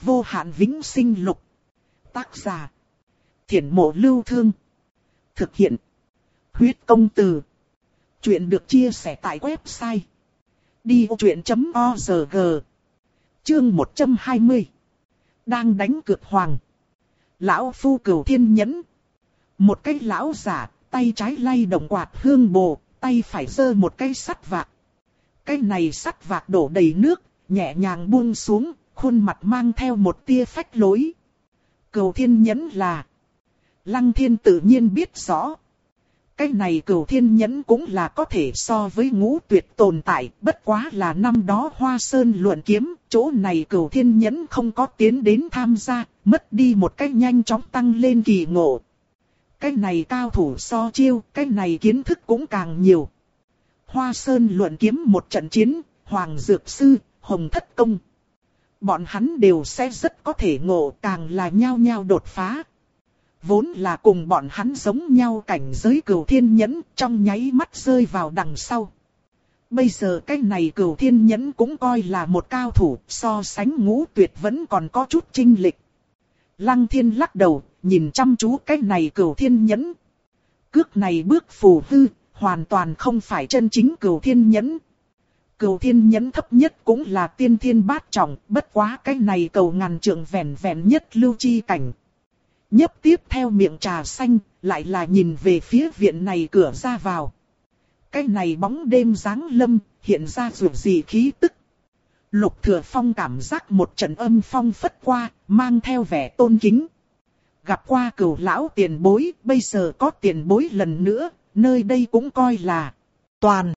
vô hạn vĩnh sinh lục. Tác giả. Thiển mộ lưu thương. Thực hiện. Huyết công từ. Chuyện được chia sẻ tại website. Đi vô chuyện.org Chương 120 Đang đánh cược hoàng. Lão phu cửu thiên nhẫn. Một cái lão giả, tay trái lay động quạt hương bồ, tay phải giơ một cái sắt vạc. Cái này sắt vạc đổ đầy nước, nhẹ nhàng buông xuống, khuôn mặt mang theo một tia phách lối. Cầu thiên nhẫn là... Lăng thiên tự nhiên biết rõ. Cái này cầu thiên nhẫn cũng là có thể so với ngũ tuyệt tồn tại, bất quá là năm đó hoa sơn luận kiếm, chỗ này cầu thiên nhẫn không có tiến đến tham gia, mất đi một cách nhanh chóng tăng lên kỳ ngộ. Cái này cao thủ so chiêu, cái này kiến thức cũng càng nhiều. Hoa sơn luận kiếm một trận chiến, Hoàng Dược Sư, Hồng Thất Công. Bọn hắn đều sẽ rất có thể ngộ càng là nhau nhau đột phá. Vốn là cùng bọn hắn giống nhau cảnh giới cửu thiên nhẫn trong nháy mắt rơi vào đằng sau. Bây giờ cái này cửu thiên nhẫn cũng coi là một cao thủ so sánh ngũ tuyệt vẫn còn có chút trinh lịch. Lăng thiên lắc đầu, nhìn chăm chú cái này cửu thiên nhẫn. Cước này bước phù hư, hoàn toàn không phải chân chính cửu thiên nhẫn, Cầu thiên nhẫn thấp nhất cũng là tiên thiên bát trọng, bất quá cái này cầu ngàn trượng vẹn vẹn nhất lưu chi cảnh. Nhấp tiếp theo miệng trà xanh, lại là nhìn về phía viện này cửa ra vào. Cái này bóng đêm dáng lâm, hiện ra dù gì khí tức. Lục thừa phong cảm giác một trận âm phong phất qua, mang theo vẻ tôn kính. Gặp qua cửu lão tiền bối, bây giờ có tiền bối lần nữa, nơi đây cũng coi là toàn.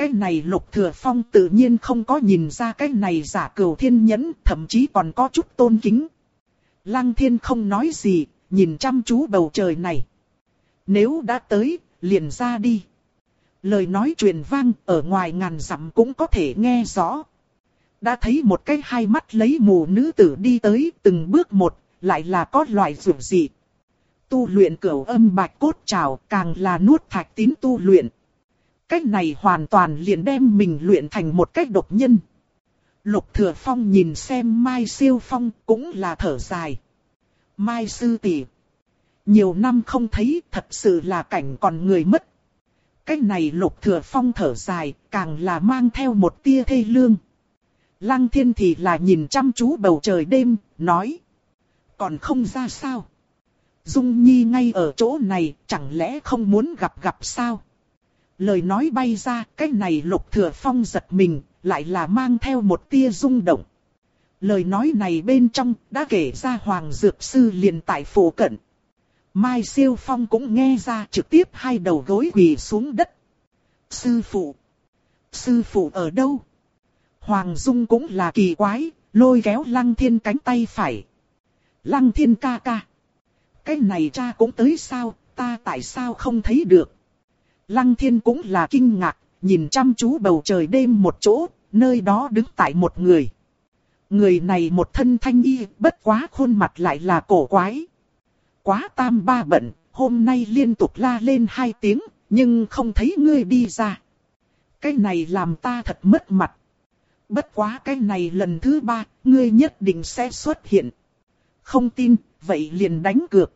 Cái này lục thừa phong tự nhiên không có nhìn ra cái này giả cửu thiên nhẫn, thậm chí còn có chút tôn kính. Lăng thiên không nói gì, nhìn chăm chú bầu trời này. Nếu đã tới, liền ra đi. Lời nói truyền vang ở ngoài ngàn dặm cũng có thể nghe rõ. Đã thấy một cái hai mắt lấy mù nữ tử đi tới từng bước một, lại là có loại rượu dị. Tu luyện cửu âm bạch cốt trào càng là nuốt thạch tín tu luyện. Cách này hoàn toàn liền đem mình luyện thành một cách độc nhân. Lục Thừa Phong nhìn xem Mai Siêu Phong cũng là thở dài. Mai Sư Tỷ Nhiều năm không thấy thật sự là cảnh còn người mất. Cách này Lục Thừa Phong thở dài càng là mang theo một tia thê lương. Lăng thiên thì là nhìn chăm chú bầu trời đêm, nói. Còn không ra sao? Dung Nhi ngay ở chỗ này, chẳng lẽ không muốn gặp gặp sao? Lời nói bay ra, cái này lục thừa phong giật mình, lại là mang theo một tia rung động. Lời nói này bên trong, đã kể ra Hoàng Dược Sư liền tại phố cận. Mai Siêu Phong cũng nghe ra trực tiếp hai đầu gối quỳ xuống đất. Sư phụ! Sư phụ ở đâu? Hoàng Dung cũng là kỳ quái, lôi kéo Lăng Thiên cánh tay phải. Lăng Thiên ca ca! Cái này cha cũng tới sao, ta tại sao không thấy được? Lăng thiên cũng là kinh ngạc, nhìn chăm chú bầu trời đêm một chỗ, nơi đó đứng tại một người. Người này một thân thanh y, bất quá khuôn mặt lại là cổ quái. Quá tam ba bận, hôm nay liên tục la lên hai tiếng, nhưng không thấy ngươi đi ra. Cái này làm ta thật mất mặt. Bất quá cái này lần thứ ba, ngươi nhất định sẽ xuất hiện. Không tin, vậy liền đánh cược.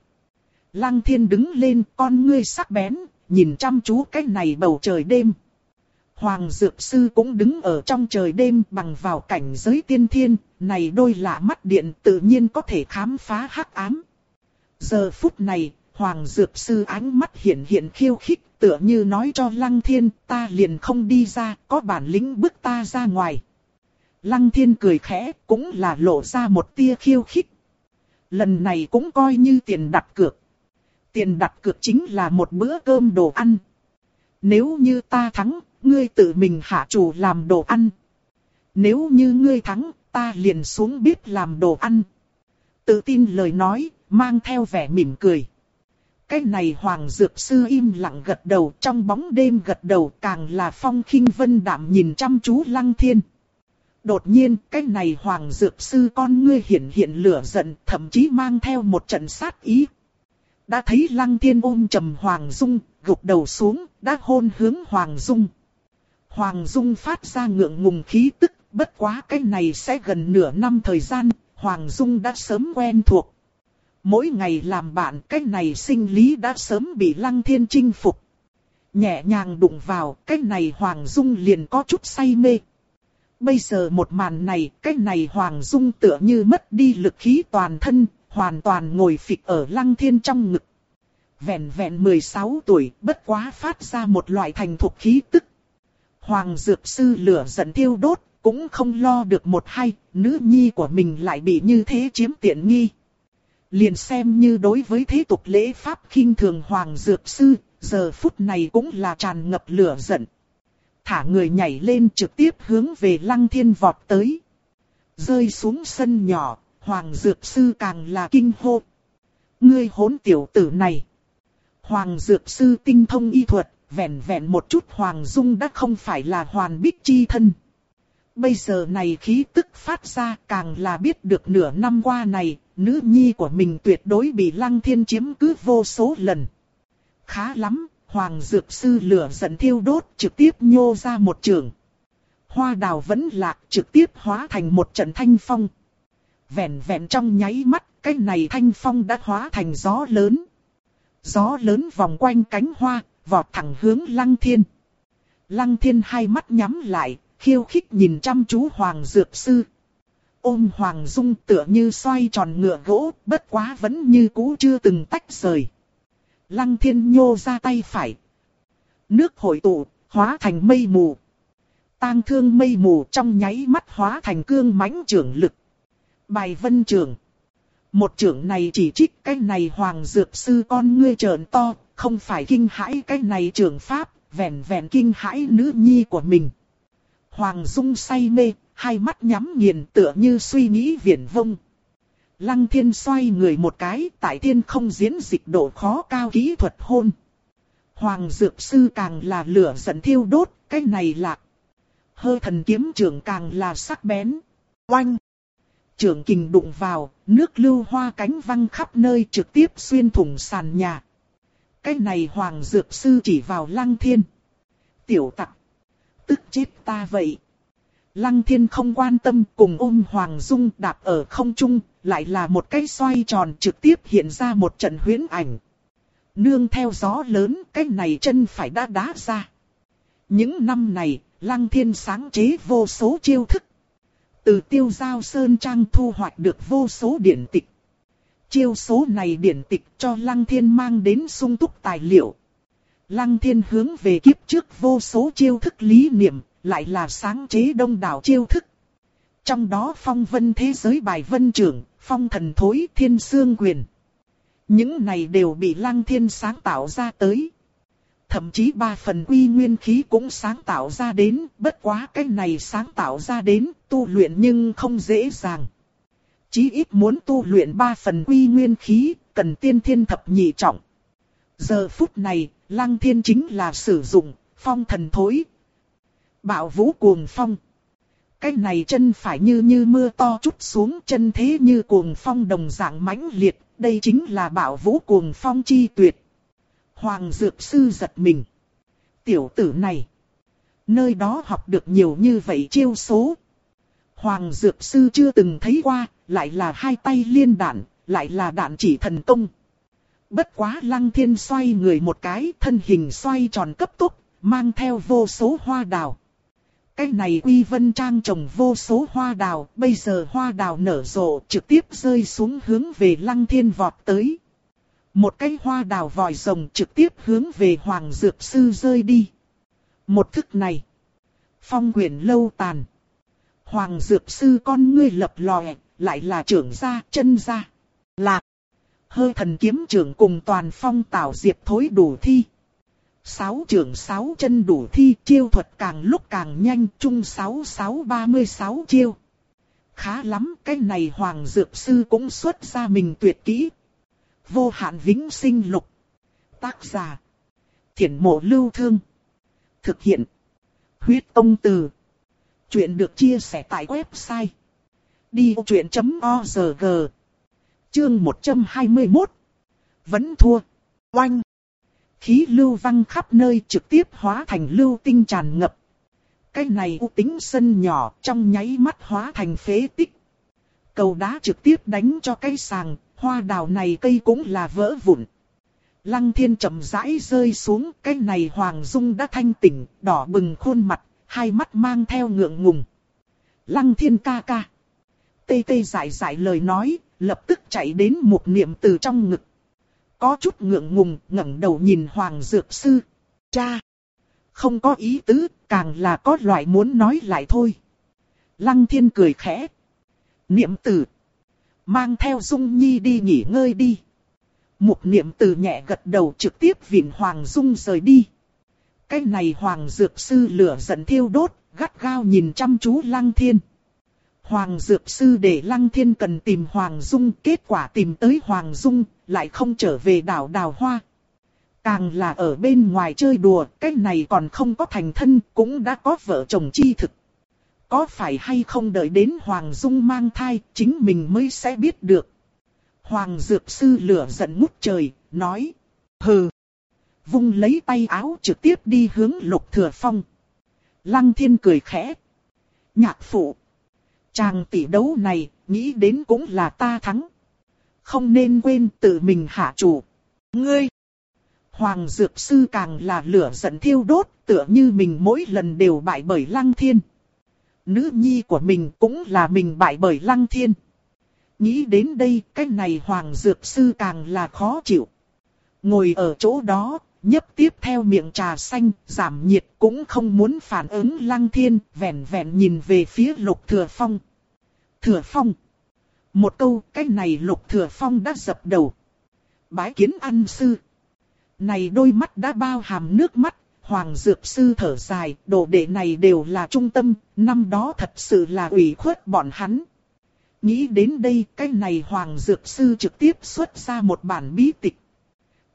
Lăng thiên đứng lên, con ngươi sắc bén, nhìn chăm chú cái này bầu trời đêm. Hoàng Dược Sư cũng đứng ở trong trời đêm bằng vào cảnh giới tiên thiên, này đôi lạ mắt điện tự nhiên có thể khám phá hắc ám. Giờ phút này, Hoàng Dược Sư ánh mắt hiện hiện khiêu khích tựa như nói cho Lăng Thiên ta liền không đi ra, có bản lĩnh bức ta ra ngoài. Lăng Thiên cười khẽ, cũng là lộ ra một tia khiêu khích. Lần này cũng coi như tiền đặt cược tiền đặt cược chính là một bữa cơm đồ ăn. Nếu như ta thắng, ngươi tự mình hạ chủ làm đồ ăn. Nếu như ngươi thắng, ta liền xuống bếp làm đồ ăn. Tự tin lời nói, mang theo vẻ mỉm cười. Cái này Hoàng Dược Sư im lặng gật đầu trong bóng đêm gật đầu càng là phong khinh vân đạm nhìn chăm chú Lăng Thiên. Đột nhiên, cái này Hoàng Dược Sư con ngươi hiện hiện lửa giận, thậm chí mang theo một trận sát ý. Đã thấy lăng thiên ôm trầm Hoàng Dung, gục đầu xuống, đã hôn hướng Hoàng Dung. Hoàng Dung phát ra ngượng ngùng khí tức, bất quá cái này sẽ gần nửa năm thời gian, Hoàng Dung đã sớm quen thuộc. Mỗi ngày làm bạn, cái này sinh lý đã sớm bị Lăng Thiên chinh phục. Nhẹ nhàng đụng vào, cái này Hoàng Dung liền có chút say mê. Bây giờ một màn này, cái này Hoàng Dung tựa như mất đi lực khí toàn thân, hoàn toàn ngồi phịch ở Lăng Thiên trong ngực. Vẹn vẹn 16 tuổi, bất quá phát ra một loại thành thuộc khí tức. Hoàng Dược Sư lửa giận thiêu đốt, cũng không lo được một hay, nữ nhi của mình lại bị như thế chiếm tiện nghi. Liền xem như đối với thế tục lễ pháp khinh thường Hoàng Dược Sư, giờ phút này cũng là tràn ngập lửa giận. Thả người nhảy lên trực tiếp hướng về Lăng Thiên vọt tới. Rơi xuống sân nhỏ, Hoàng Dược Sư càng là kinh hô. Ngươi hốn tiểu tử này. Hoàng Dược Sư tinh thông y thuật, vẹn vẹn một chút Hoàng Dung đã không phải là hoàn bích chi thân. Bây giờ này khí tức phát ra càng là biết được nửa năm qua này, nữ nhi của mình tuyệt đối bị Lăng Thiên chiếm cứ vô số lần. Khá lắm, Hoàng Dược Sư lửa giận thiêu đốt trực tiếp nhô ra một trường. Hoa đào vẫn lạc trực tiếp hóa thành một trận thanh phong. Vẹn vẹn trong nháy mắt, cái này thanh phong đã hóa thành gió lớn. Gió lớn vòng quanh cánh hoa, vọt thẳng hướng Lăng Thiên. Lăng Thiên hai mắt nhắm lại, khiêu khích nhìn chăm chú Hoàng Dược Sư. Ôm Hoàng Dung tựa như xoay tròn ngựa gỗ, bất quá vẫn như cũ chưa từng tách rời. Lăng Thiên nhô ra tay phải. Nước hội tụ, hóa thành mây mù. Tang thương mây mù trong nháy mắt hóa thành cương mãnh trưởng lực. Bài vân trưởng. Một trưởng này chỉ trích cái này hoàng dược sư con ngươi trợn to, không phải kinh hãi cái này trưởng pháp, vẹn vẹn kinh hãi nữ nhi của mình. Hoàng Dung say mê, hai mắt nhắm nghiền tựa như suy nghĩ viển vông. Lăng thiên xoay người một cái, tại thiên không diễn dịch độ khó cao kỹ thuật hôn. Hoàng Dược Sư càng là lửa giận thiêu đốt, cái này là Hơ thần kiếm trưởng càng là sắc bén. Oanh! Trưởng kình đụng vào, nước lưu hoa cánh văng khắp nơi trực tiếp xuyên thủng sàn nhà. Cái này Hoàng Dược Sư chỉ vào lăng thiên. Tiểu tặc! Tức chết ta vậy! Lăng thiên không quan tâm cùng ôm Hoàng Dung đạp ở không trung, lại là một cái xoay tròn trực tiếp hiện ra một trận huyễn ảnh. Nương theo gió lớn, cái này chân phải đã đá ra. Những năm này, Lăng Thiên sáng chế vô số chiêu thức. Từ tiêu giao sơn trang thu hoạch được vô số điển tịch. Chiêu số này điển tịch cho Lăng Thiên mang đến sung túc tài liệu. Lăng Thiên hướng về kiếp trước vô số chiêu thức lý niệm, lại là sáng chế đông đảo chiêu thức. Trong đó phong vân thế giới bài vân trưởng, phong thần thối thiên sương quyền. Những này đều bị lăng thiên sáng tạo ra tới. Thậm chí ba phần quy nguyên khí cũng sáng tạo ra đến, bất quá cái này sáng tạo ra đến, tu luyện nhưng không dễ dàng. Chí ít muốn tu luyện ba phần quy nguyên khí, cần tiên thiên thập nhị trọng. Giờ phút này, lăng thiên chính là sử dụng, phong thần thối. Bạo vũ cuồng phong. Cái này chân phải như như mưa to chút xuống chân thế như cuồng phong đồng dạng mãnh liệt, đây chính là bảo vũ cuồng phong chi tuyệt. Hoàng Dược Sư giật mình. Tiểu tử này, nơi đó học được nhiều như vậy chiêu số. Hoàng Dược Sư chưa từng thấy qua, lại là hai tay liên đạn, lại là đạn chỉ thần công. Bất quá lăng thiên xoay người một cái, thân hình xoay tròn cấp tốc, mang theo vô số hoa đào. Cái này Quy Vân Trang trồng vô số hoa đào, bây giờ hoa đào nở rộ trực tiếp rơi xuống hướng về Lăng Thiên vọt tới. Một cái hoa đào vòi rồng trực tiếp hướng về Hoàng Dược Sư rơi đi. Một thức này. Phong quyển lâu tàn. Hoàng Dược Sư con ngươi lập lòe, lại là trưởng gia, chân gia. Lạc. Hơi thần kiếm trưởng cùng toàn phong tảo diệp thối đủ thi. Sáu trưởng sáu chân đủ thi chiêu thuật càng lúc càng nhanh chung sáu sáu ba mươi sáu chiêu. Khá lắm cái này Hoàng Dược Sư cũng xuất ra mình tuyệt kỹ. Vô hạn vĩnh sinh lục. Tác giả. Thiển mộ lưu thương. Thực hiện. Huyết công từ. Chuyện được chia sẻ tại website. Đi truyện.org Chương 121 Vẫn thua. Oanh khí lưu văng khắp nơi trực tiếp hóa thành lưu tinh tràn ngập. Cái này u tính sân nhỏ trong nháy mắt hóa thành phế tích. Cầu đá trực tiếp đánh cho cây sàng, hoa đào này cây cũng là vỡ vụn. Lăng thiên chậm rãi rơi xuống, cái này Hoàng Dung đã thanh tỉnh, đỏ bừng khuôn mặt, hai mắt mang theo ngượng ngùng. Lăng thiên ca ca. Tê tê dại dại lời nói, lập tức chạy đến một niệm từ trong ngực. Có chút ngượng ngùng, ngẩng đầu nhìn Hoàng Dược Sư. Cha! Không có ý tứ, càng là có loại muốn nói lại thôi. Lăng thiên cười khẽ. Niệm tử. Mang theo Dung Nhi đi nghỉ ngơi đi. Mục niệm tử nhẹ gật đầu trực tiếp vịn Hoàng Dung rời đi. Cái này Hoàng Dược Sư lửa giận thiêu đốt, gắt gao nhìn chăm chú Lăng Thiên. Hoàng Dược Sư để Lăng Thiên cần tìm Hoàng Dung, kết quả tìm tới Hoàng Dung, lại không trở về đảo Đào Hoa. Càng là ở bên ngoài chơi đùa, cái này còn không có thành thân, cũng đã có vợ chồng chi thực. Có phải hay không đợi đến Hoàng Dung mang thai, chính mình mới sẽ biết được. Hoàng Dược Sư lửa giận ngút trời, nói. Hừ. Vung lấy tay áo trực tiếp đi hướng Lục Thừa Phong. Lăng Thiên cười khẽ. Nhạc phụ. Chàng tỷ đấu này, nghĩ đến cũng là ta thắng. Không nên quên tự mình hạ chủ. Ngươi. Hoàng Dược Sư càng là lửa giận thiêu đốt, tựa như mình mỗi lần đều bại bởi Lăng Thiên. Nữ nhi của mình cũng là mình bại bởi Lăng Thiên. Nghĩ đến đây, cái này Hoàng Dược Sư càng là khó chịu. Ngồi ở chỗ đó, nhấp tiếp theo miệng trà xanh, giảm nhiệt cũng không muốn phản ứng Lăng Thiên, vẹn vẹn nhìn về phía Lục Thừa Phong. Thừa Phong. Một câu, cái này Lục Thừa Phong đã dập đầu. Bái kiến ăn sư. Này đôi mắt đã bao hàm nước mắt, Hoàng Dược Sư thở dài, đồ đệ này đều là trung tâm, năm đó thật sự là ủy khuất bọn hắn. Nghĩ đến đây, cái này Hoàng Dược Sư trực tiếp xuất ra một bản bí tịch.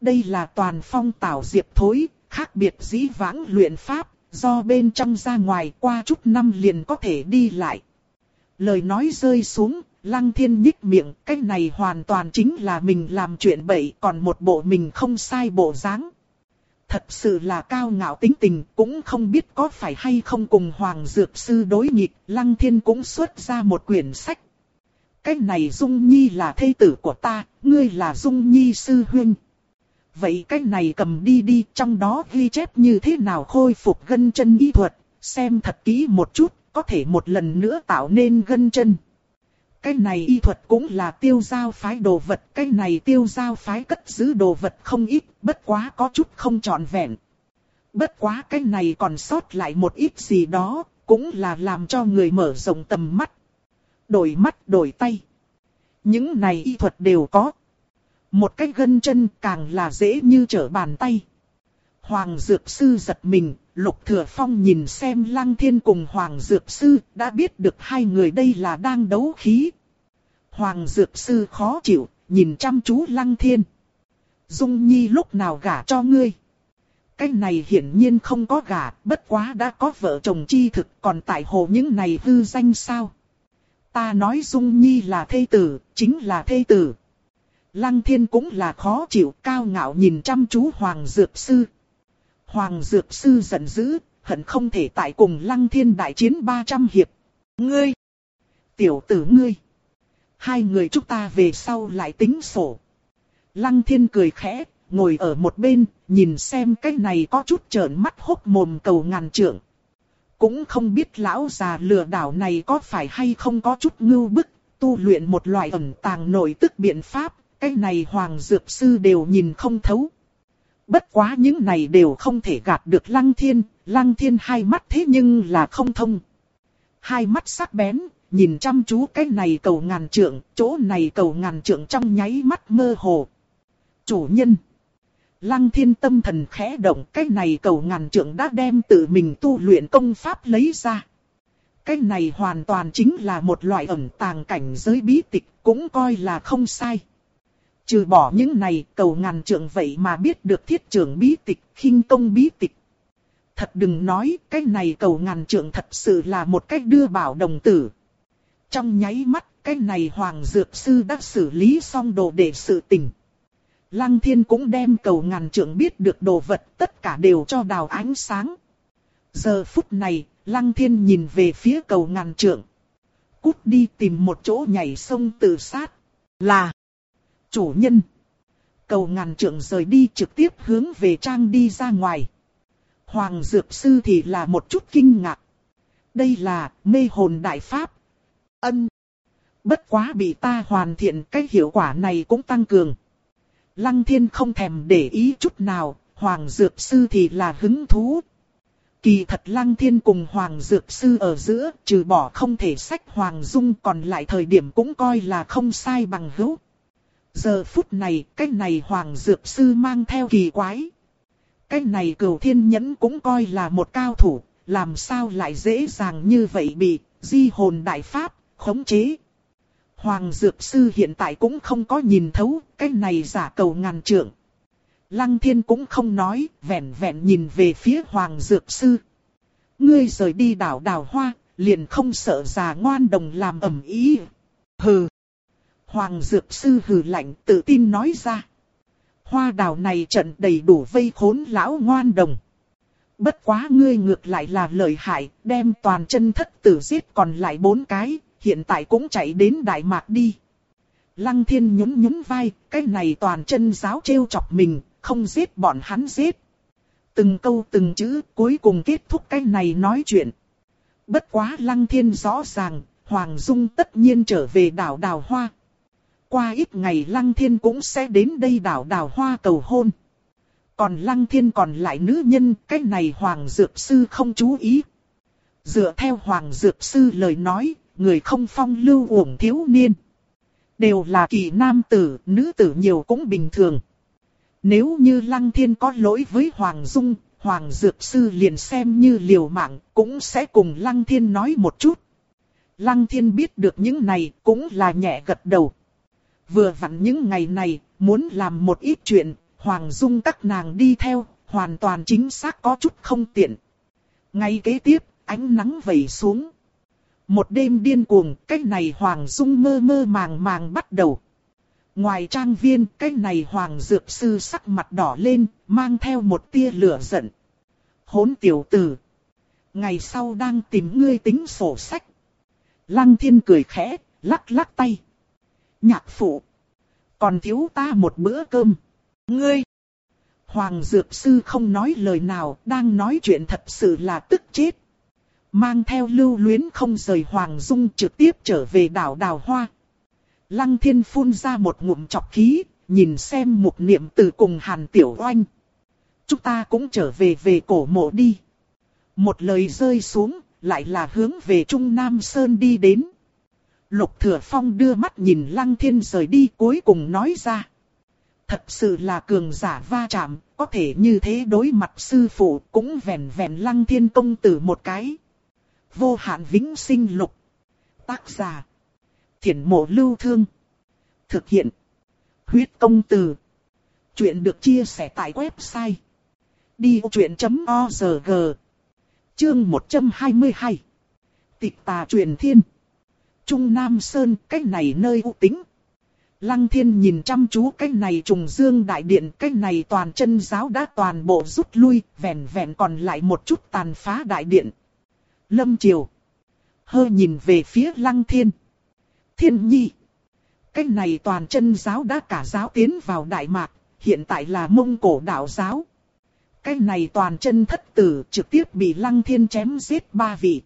Đây là toàn phong tảo diệp thối, khác biệt dĩ vãng luyện pháp, do bên trong ra ngoài qua chút năm liền có thể đi lại. Lời nói rơi xuống, Lăng thiên nhích miệng, cái này hoàn toàn chính là mình làm chuyện bậy, còn một bộ mình không sai bộ dáng. Thật sự là cao ngạo tính tình, cũng không biết có phải hay không cùng Hoàng Dược Sư đối nghịch, Lăng thiên cũng xuất ra một quyển sách. Cái này Dung Nhi là thê tử của ta, ngươi là Dung Nhi sư huynh. Vậy cái này cầm đi đi, trong đó ghi chép như thế nào khôi phục gân chân y thuật, xem thật kỹ một chút, có thể một lần nữa tạo nên gân chân. Cái này y thuật cũng là tiêu giao phái đồ vật, cái này tiêu giao phái cất giữ đồ vật không ít, bất quá có chút không trọn vẹn. Bất quá cái này còn sót lại một ít gì đó, cũng là làm cho người mở rộng tầm mắt. Đổi mắt đổi tay. Những này y thuật đều có. Một cái gân chân càng là dễ như trở bàn tay. Hoàng Dược Sư giật mình, Lục Thừa Phong nhìn xem Lăng Thiên cùng Hoàng Dược Sư, đã biết được hai người đây là đang đấu khí. Hoàng Dược Sư khó chịu, nhìn chăm chú Lăng Thiên. Dung Nhi lúc nào gả cho ngươi? Cái này hiển nhiên không có gả, bất quá đã có vợ chồng chi thực, còn tại hồ những này hư danh sao? Ta nói Dung Nhi là thê tử, chính là thê tử. Lăng Thiên cũng là khó chịu, cao ngạo nhìn chăm chú Hoàng Dược Sư, Hoàng Dược Sư giận dữ, hận không thể tại cùng Lăng Thiên đại chiến 300 hiệp. Ngươi! Tiểu tử ngươi! Hai người chúng ta về sau lại tính sổ. Lăng Thiên cười khẽ, ngồi ở một bên, nhìn xem cái này có chút trợn mắt hốc mồm cầu ngàn trượng. Cũng không biết lão già lừa đảo này có phải hay không có chút ngưu bức, tu luyện một loại ẩn tàng nội tức biện pháp, cái này Hoàng Dược Sư đều nhìn không thấu. Bất quá những này đều không thể gạt được lăng thiên, lăng thiên hai mắt thế nhưng là không thông. Hai mắt sắc bén, nhìn chăm chú cái này cầu ngàn trượng, chỗ này cầu ngàn trượng trong nháy mắt mơ hồ. Chủ nhân. Lăng thiên tâm thần khẽ động, cái này cầu ngàn trượng đã đem tự mình tu luyện công pháp lấy ra. Cái này hoàn toàn chính là một loại ẩn tàng cảnh giới bí tịch, cũng coi là không sai. Trừ bỏ những này, cầu ngàn trượng vậy mà biết được thiết trưởng bí tịch, khinh công bí tịch. Thật đừng nói, cái này cầu ngàn trượng thật sự là một cách đưa bảo đồng tử. Trong nháy mắt, cái này Hoàng Dược Sư đã xử lý xong đồ để sự tình. Lăng thiên cũng đem cầu ngàn trượng biết được đồ vật tất cả đều cho đào ánh sáng. Giờ phút này, Lăng thiên nhìn về phía cầu ngàn trượng. Cút đi tìm một chỗ nhảy sông tự sát. Là. Chủ nhân. Cầu ngàn trượng rời đi trực tiếp hướng về trang đi ra ngoài. Hoàng Dược Sư thì là một chút kinh ngạc. Đây là mê hồn đại pháp. Ân. Bất quá bị ta hoàn thiện cái hiệu quả này cũng tăng cường. Lăng thiên không thèm để ý chút nào, Hoàng Dược Sư thì là hứng thú. Kỳ thật Lăng Thiên cùng Hoàng Dược Sư ở giữa, trừ bỏ không thể sách Hoàng Dung còn lại thời điểm cũng coi là không sai bằng hữu. Giờ phút này, cái này Hoàng Dược Sư mang theo kỳ quái. Cái này cửu thiên nhẫn cũng coi là một cao thủ, làm sao lại dễ dàng như vậy bị di hồn đại pháp khống chế. Hoàng Dược Sư hiện tại cũng không có nhìn thấu cái này giả cầu ngàn trượng. Lăng Thiên cũng không nói, vẹn vẹn nhìn về phía Hoàng Dược Sư. Ngươi rời đi đảo đào hoa, liền không sợ già ngoan đồng làm ẩm ý. Hừ. Hoàng Dược Sư hừ lạnh tự tin nói ra. Hoa đào này trận đầy đủ vây khốn lão ngoan đồng. Bất quá ngươi ngược lại là lợi hại, đem toàn chân thất tử giết còn lại bốn cái, hiện tại cũng chạy đến Đại Mạc đi. Lăng thiên nhún nhún vai, cái này toàn chân giáo trêu chọc mình, không giết bọn hắn giết. Từng câu từng chữ cuối cùng kết thúc cái này nói chuyện. Bất quá lăng thiên rõ ràng, Hoàng Dung tất nhiên trở về đảo đào hoa. Qua ít ngày lăng thiên cũng sẽ đến đây đảo đào hoa cầu hôn. Còn lăng thiên còn lại nữ nhân, cái này Hoàng Dược Sư không chú ý. Dựa theo Hoàng Dược Sư lời nói, người không phong lưu uổng thiếu niên. Đều là kỳ nam tử, nữ tử nhiều cũng bình thường. Nếu như Lăng Thiên có lỗi với Hoàng Dung, Hoàng Dược Sư liền xem như liều mạng, cũng sẽ cùng Lăng Thiên nói một chút. Lăng Thiên biết được những này, cũng là nhẹ gật đầu. Vừa vặn những ngày này, muốn làm một ít chuyện, Hoàng Dung các nàng đi theo, hoàn toàn chính xác có chút không tiện. Ngay kế tiếp, ánh nắng vẩy xuống. Một đêm điên cuồng, cái này Hoàng Dung mơ mơ màng màng bắt đầu. Ngoài trang viên, cái này Hoàng Dược Sư sắc mặt đỏ lên, mang theo một tia lửa giận. Hốn tiểu tử. Ngày sau đang tìm ngươi tính sổ sách. Lăng thiên cười khẽ, lắc lắc tay. Nhạc phụ. Còn thiếu ta một bữa cơm. Ngươi. Hoàng Dược Sư không nói lời nào, đang nói chuyện thật sự là tức chết. Mang theo lưu luyến không rời Hoàng Dung trực tiếp trở về đảo Đào Hoa. Lăng thiên phun ra một ngụm chọc khí, nhìn xem một niệm từ cùng Hàn Tiểu Oanh. Chúng ta cũng trở về về cổ mộ đi. Một lời rơi xuống, lại là hướng về Trung Nam Sơn đi đến. Lục Thừa Phong đưa mắt nhìn Lăng Thiên rời đi cuối cùng nói ra. Thật sự là cường giả va chạm, có thể như thế đối mặt sư phụ cũng vẹn vẹn Lăng Thiên công tử một cái. Vô hạn vĩnh sinh lục. Tác giả. Thiển mộ lưu thương. Thực hiện. Huyết công từ. Chuyện được chia sẻ tại website. Đi truyện.org Chương 122 Tịch tà truyền thiên Trung Nam Sơn, cách này nơi u tính. Lăng thiên nhìn chăm chú cách này trùng dương đại điện, cách này toàn chân giáo đã toàn bộ rút lui, vẹn vẹn còn lại một chút tàn phá đại điện. Lâm Triều. Hơ nhìn về phía lăng thiên. Thiên nhi. Cái này toàn chân giáo đã cả giáo tiến vào Đại Mạc, hiện tại là Mông Cổ đạo giáo. Cái này toàn chân thất tử trực tiếp bị Lăng Thiên chém giết ba vị.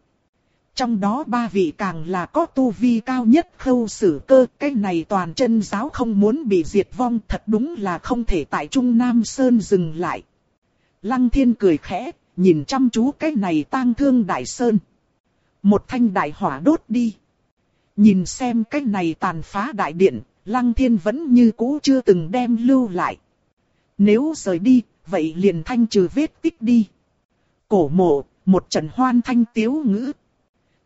Trong đó ba vị càng là có tu vi cao nhất khâu xử cơ. Cái này toàn chân giáo không muốn bị diệt vong thật đúng là không thể tại Trung Nam Sơn dừng lại. Lăng Thiên cười khẽ, nhìn chăm chú cái này tang thương đại sơn. Một thanh đại hỏa đốt đi. Nhìn xem cái này tàn phá đại điện, Lăng Thiên vẫn như cũ chưa từng đem lưu lại. Nếu rời đi, vậy liền thanh trừ vết tích đi. Cổ mộ, một trận hoan thanh tiếu ngữ.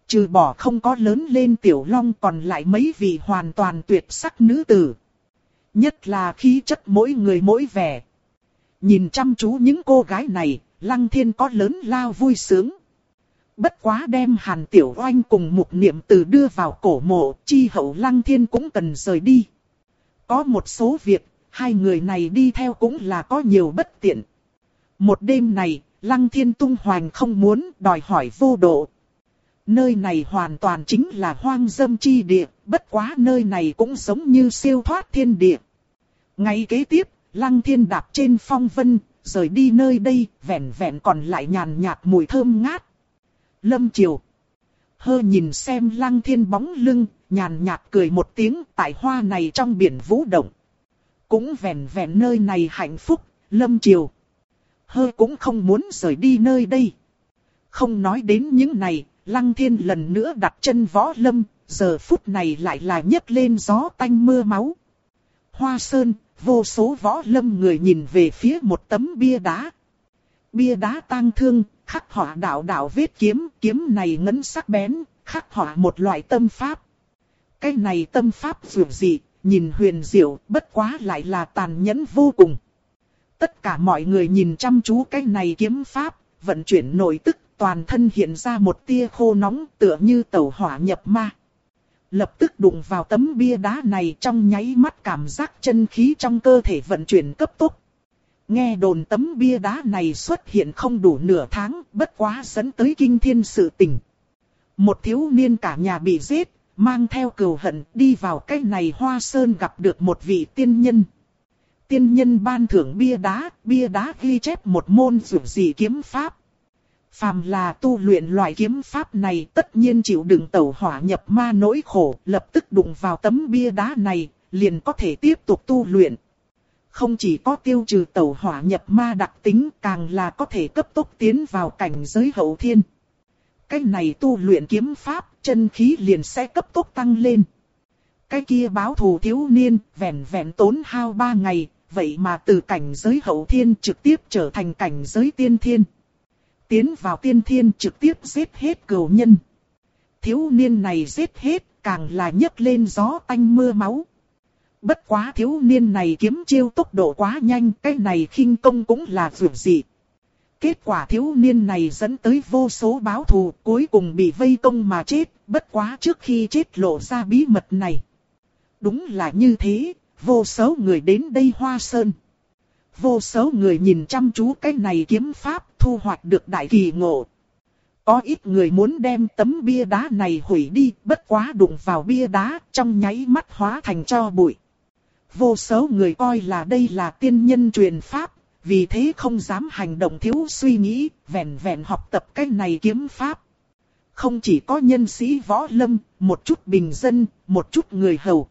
Trừ bỏ không có lớn lên tiểu long còn lại mấy vị hoàn toàn tuyệt sắc nữ tử. Nhất là khí chất mỗi người mỗi vẻ. Nhìn chăm chú những cô gái này, Lăng Thiên có lớn lao vui sướng. Bất quá đem Hàn Tiểu Oanh cùng mục niệm từ đưa vào cổ mộ, chi hậu Lăng Thiên cũng cần rời đi. Có một số việc, hai người này đi theo cũng là có nhiều bất tiện. Một đêm này, Lăng Thiên tung hoành không muốn đòi hỏi vô độ. Nơi này hoàn toàn chính là hoang dâm chi địa, bất quá nơi này cũng giống như siêu thoát thiên địa. Ngay kế tiếp, lăng thiên đạp trên phong vân, rời đi nơi đây, vẹn vẹn còn lại nhàn nhạt mùi thơm ngát. Lâm Triều Hơ nhìn xem lăng thiên bóng lưng, nhàn nhạt cười một tiếng tại hoa này trong biển vũ động. Cũng vẹn vẹn nơi này hạnh phúc, Lâm Triều. Hơ cũng không muốn rời đi nơi đây. Không nói đến những này, Lăng Thiên lần nữa đặt chân võ lâm, giờ phút này lại là nhấc lên gió tanh mưa máu. Hoa Sơn, vô số võ lâm người nhìn về phía một tấm bia đá. Bia đá tang thương, khắc họa đạo đạo vết kiếm, kiếm này ngấn sắc bén, khắc họa một loại tâm pháp. Cái này tâm pháp dù gì, nhìn huyền diệu, bất quá lại là tàn nhẫn vô cùng. Tất cả mọi người nhìn chăm chú cái này kiếm pháp, vận chuyển nội tức toàn thân hiện ra một tia khô nóng tựa như tẩu hỏa nhập ma. Lập tức đụng vào tấm bia đá này trong nháy mắt cảm giác chân khí trong cơ thể vận chuyển cấp tốc. Nghe đồn tấm bia đá này xuất hiện không đủ nửa tháng, bất quá dẫn tới kinh thiên sự tình. Một thiếu niên cả nhà bị giết, mang theo cừu hận đi vào cái này hoa sơn gặp được một vị tiên nhân. Tiên nhân ban thưởng bia đá, bia đá ghi chép một môn dụ dị kiếm pháp. Phàm là tu luyện loại kiếm pháp này tất nhiên chịu đựng tẩu hỏa nhập ma nỗi khổ, lập tức đụng vào tấm bia đá này, liền có thể tiếp tục tu luyện. Không chỉ có tiêu trừ tẩu hỏa nhập ma đặc tính, càng là có thể cấp tốc tiến vào cảnh giới hậu thiên. Cái này tu luyện kiếm pháp, chân khí liền sẽ cấp tốc tăng lên. Cái kia báo thù thiếu niên, vẹn vẹn tốn hao ba ngày, vậy mà từ cảnh giới hậu thiên trực tiếp trở thành cảnh giới tiên thiên tiến vào tiên thiên trực tiếp giết hết cửu nhân. Thiếu niên này giết hết, càng là nhấc lên gió tanh mưa máu. Bất quá thiếu niên này kiếm chiêu tốc độ quá nhanh, cái này khinh công cũng là vượt dị. Kết quả thiếu niên này dẫn tới vô số báo thù, cuối cùng bị vây công mà chết, bất quá trước khi chết lộ ra bí mật này. Đúng là như thế, vô số người đến đây hoa sơn. Vô số người nhìn chăm chú cái này kiếm pháp thu hoạch được đại kỳ ngộ. Có ít người muốn đem tấm bia đá này hủy đi, bất quá đụng vào bia đá, trong nháy mắt hóa thành cho bụi. Vô số người coi là đây là tiên nhân truyền pháp, vì thế không dám hành động thiếu suy nghĩ, vẹn vẹn học tập cái này kiếm pháp. Không chỉ có nhân sĩ võ lâm, một chút bình dân, một chút người hầu.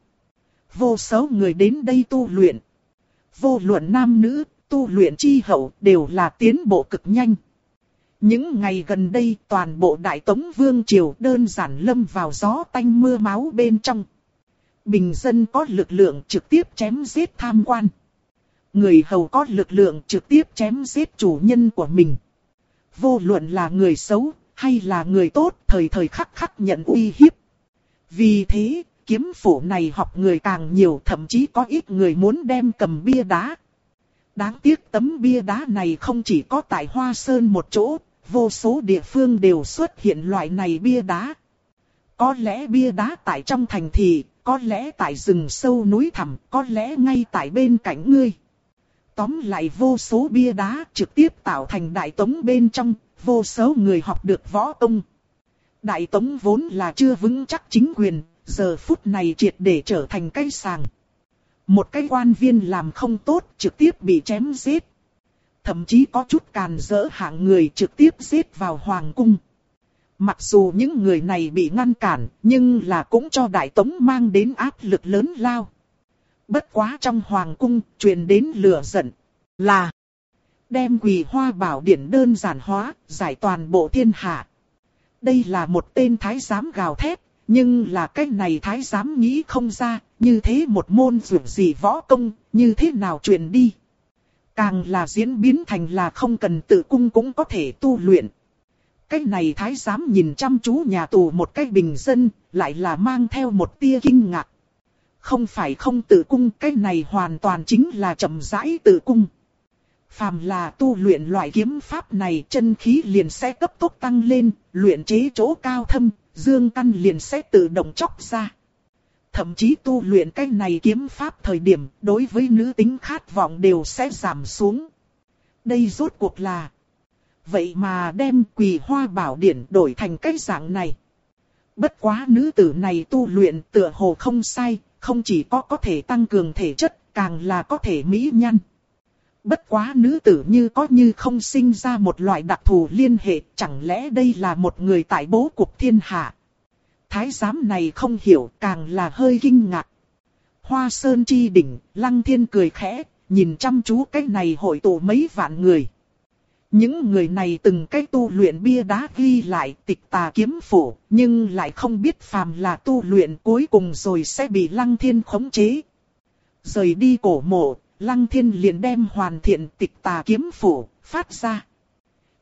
Vô số người đến đây tu luyện vô luận nam nữ, tu luyện chi hậu đều là tiến bộ cực nhanh. Những ngày gần đây toàn bộ Đại Tống Vương Triều đơn giản lâm vào gió tanh mưa máu bên trong. Bình dân có lực lượng trực tiếp chém giết tham quan. Người hầu có lực lượng trực tiếp chém giết chủ nhân của mình. Vô luận là người xấu hay là người tốt thời thời khắc khắc nhận uy hiếp. Vì thế, kiếm phủ này học người càng nhiều thậm chí có ít người muốn đem cầm bia đá. Đáng tiếc tấm bia đá này không chỉ có tại Hoa Sơn một chỗ, vô số địa phương đều xuất hiện loại này bia đá. Có lẽ bia đá tại trong thành thị, có lẽ tại rừng sâu núi thẳm, có lẽ ngay tại bên cạnh ngươi. Tóm lại vô số bia đá trực tiếp tạo thành đại tống bên trong, vô số người học được võ công. Đại tống vốn là chưa vững chắc chính quyền, giờ phút này triệt để trở thành cây sàng. Một cái quan viên làm không tốt trực tiếp bị chém giết. Thậm chí có chút càn rỡ hạng người trực tiếp giết vào hoàng cung. Mặc dù những người này bị ngăn cản, nhưng là cũng cho Đại Tống mang đến áp lực lớn lao. Bất quá trong hoàng cung, truyền đến lửa giận, là đem quỳ hoa bảo điển đơn giản hóa, giải toàn bộ thiên hạ. Đây là một tên thái giám gào thét, nhưng là cái này thái giám nghĩ không ra, như thế một môn dù gì võ công, như thế nào truyền đi. Càng là diễn biến thành là không cần tự cung cũng có thể tu luyện. Cái này thái giám nhìn chăm chú nhà tù một cái bình dân, lại là mang theo một tia kinh ngạc. Không phải không tự cung, cái này hoàn toàn chính là chậm rãi tự cung. Phàm là tu luyện loại kiếm pháp này chân khí liền sẽ cấp tốc tăng lên, luyện chế chỗ cao thâm, dương căn liền sẽ tự động chóc ra. Thậm chí tu luyện cái này kiếm pháp thời điểm đối với nữ tính khát vọng đều sẽ giảm xuống. Đây rốt cuộc là. Vậy mà đem quỳ hoa bảo điển đổi thành cái dạng này. Bất quá nữ tử này tu luyện tựa hồ không sai, không chỉ có có thể tăng cường thể chất, càng là có thể mỹ nhân. Bất quá nữ tử như có như không sinh ra một loại đặc thù liên hệ, chẳng lẽ đây là một người tại bố cục thiên hạ. Thái giám này không hiểu, càng là hơi kinh ngạc. Hoa sơn chi đỉnh, lăng thiên cười khẽ, nhìn chăm chú cái này hội tụ mấy vạn người. Những người này từng cái tu luyện bia đá ghi lại tịch tà kiếm phủ, nhưng lại không biết phàm là tu luyện cuối cùng rồi sẽ bị lăng thiên khống chế. Rời đi cổ mộ, lăng thiên liền đem hoàn thiện tịch tà kiếm phủ, phát ra.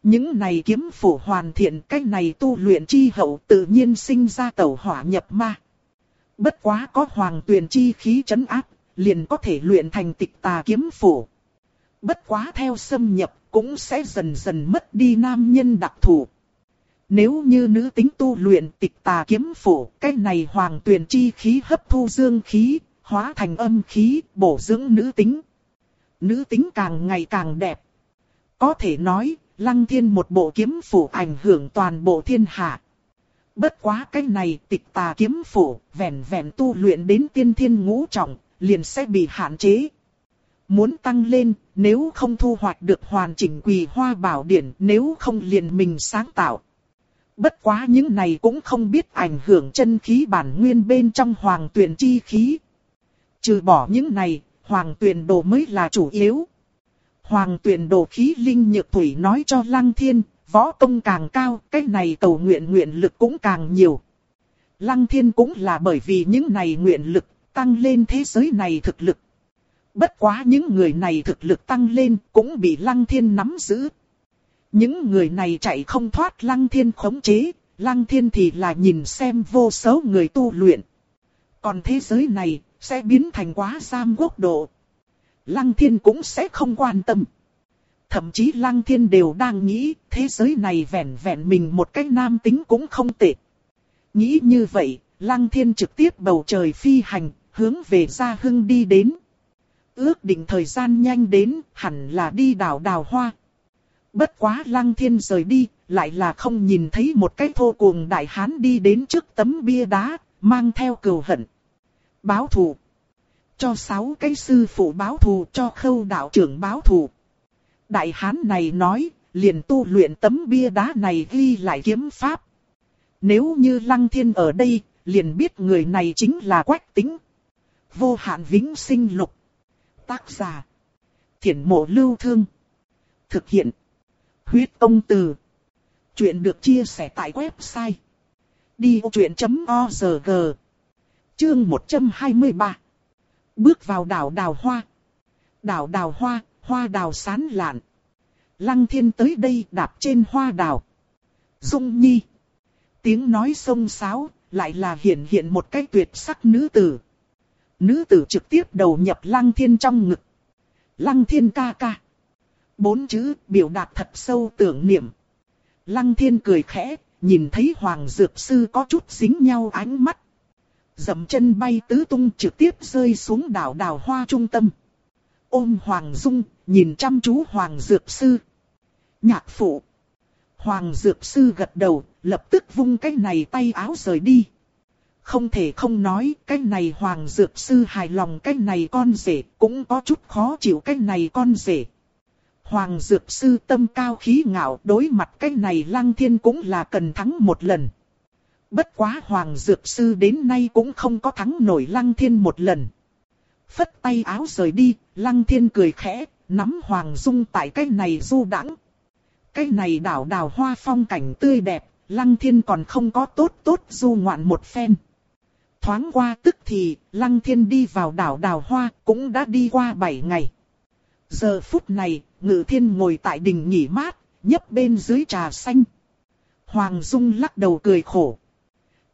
Những này kiếm phủ hoàn thiện cái này tu luyện chi hậu tự nhiên sinh ra tẩu hỏa nhập ma. Bất quá có hoàng tuyển chi khí chấn áp, liền có thể luyện thành tịch tà kiếm phủ. Bất quá theo xâm nhập cũng sẽ dần dần mất đi nam nhân đặc thù. Nếu như nữ tính tu luyện tịch tà kiếm phủ, cái này hoàng tuyển chi khí hấp thu dương khí, hóa thành âm khí, bổ dưỡng nữ tính. Nữ tính càng ngày càng đẹp. Có thể nói, lăng thiên một bộ kiếm phủ ảnh hưởng toàn bộ thiên hạ. Bất quá cái này tịch tà kiếm phủ, vẹn vẹn tu luyện đến tiên thiên ngũ trọng, liền sẽ bị hạn chế. Muốn tăng lên, nếu không thu hoạch được hoàn chỉnh quỳ hoa bảo điển, nếu không liền mình sáng tạo. Bất quá những này cũng không biết ảnh hưởng chân khí bản nguyên bên trong hoàng tuyển chi khí. Trừ bỏ những này, hoàng tuyển đồ mới là chủ yếu. Hoàng tuyển đồ khí linh nhược thủy nói cho lăng thiên, võ công càng cao, cái này cầu nguyện nguyện lực cũng càng nhiều. Lăng thiên cũng là bởi vì những này nguyện lực, tăng lên thế giới này thực lực. Bất quá những người này thực lực tăng lên cũng bị lăng thiên nắm giữ. Những người này chạy không thoát lăng thiên khống chế, lăng thiên thì là nhìn xem vô số người tu luyện. Còn thế giới này sẽ biến thành quá giam quốc độ. Lăng thiên cũng sẽ không quan tâm. Thậm chí lăng thiên đều đang nghĩ thế giới này vẹn vẹn mình một cách nam tính cũng không tệ. Nghĩ như vậy, lăng thiên trực tiếp bầu trời phi hành, hướng về gia hưng đi đến. Ước định thời gian nhanh đến, hẳn là đi đảo đào hoa. Bất quá lăng thiên rời đi, lại là không nhìn thấy một cái thô cuồng đại hán đi đến trước tấm bia đá, mang theo cừu hận. Báo thù. Cho sáu cái sư phụ báo thù cho khâu đạo trưởng báo thù. Đại hán này nói, liền tu luyện tấm bia đá này ghi lại kiếm pháp. Nếu như lăng thiên ở đây, liền biết người này chính là quách tính. Vô hạn vĩnh sinh lục. Tác giả. Thiển mộ lưu thương. Thực hiện. Huyết ông từ. Chuyện được chia sẻ tại website. Đi vô chuyện.org Chương 123 Bước vào đảo đào hoa. Đảo đào hoa, hoa đào sán lạn. Lăng thiên tới đây đạp trên hoa đào. Dung nhi. Tiếng nói sông sáo, lại là hiện hiện một cái tuyệt sắc nữ tử. Nữ tử trực tiếp đầu nhập lăng thiên trong ngực. Lăng thiên ca ca. Bốn chữ biểu đạt thật sâu tưởng niệm. Lăng thiên cười khẽ, nhìn thấy hoàng dược sư có chút dính nhau ánh mắt. Dậm chân bay tứ tung trực tiếp rơi xuống đảo đào hoa trung tâm. Ôm hoàng dung, nhìn chăm chú hoàng dược sư. Nhạc phụ. Hoàng dược sư gật đầu, lập tức vung cái này tay áo rời đi. Không thể không nói, cái này hoàng dược sư hài lòng cái này con rể, cũng có chút khó chịu cái này con rể. Hoàng dược sư tâm cao khí ngạo đối mặt cái này lăng thiên cũng là cần thắng một lần. Bất quá hoàng dược sư đến nay cũng không có thắng nổi lăng thiên một lần. Phất tay áo rời đi, lăng thiên cười khẽ, nắm hoàng dung tại cái này du đãng. Cái này đảo đào hoa phong cảnh tươi đẹp, lăng thiên còn không có tốt tốt du ngoạn một phen. Thoáng qua tức thì, Lăng Thiên đi vào đảo Đào Hoa, cũng đã đi qua 7 ngày. Giờ phút này, Ngự Thiên ngồi tại đỉnh nghỉ mát, nhấp bên dưới trà xanh. Hoàng Dung lắc đầu cười khổ.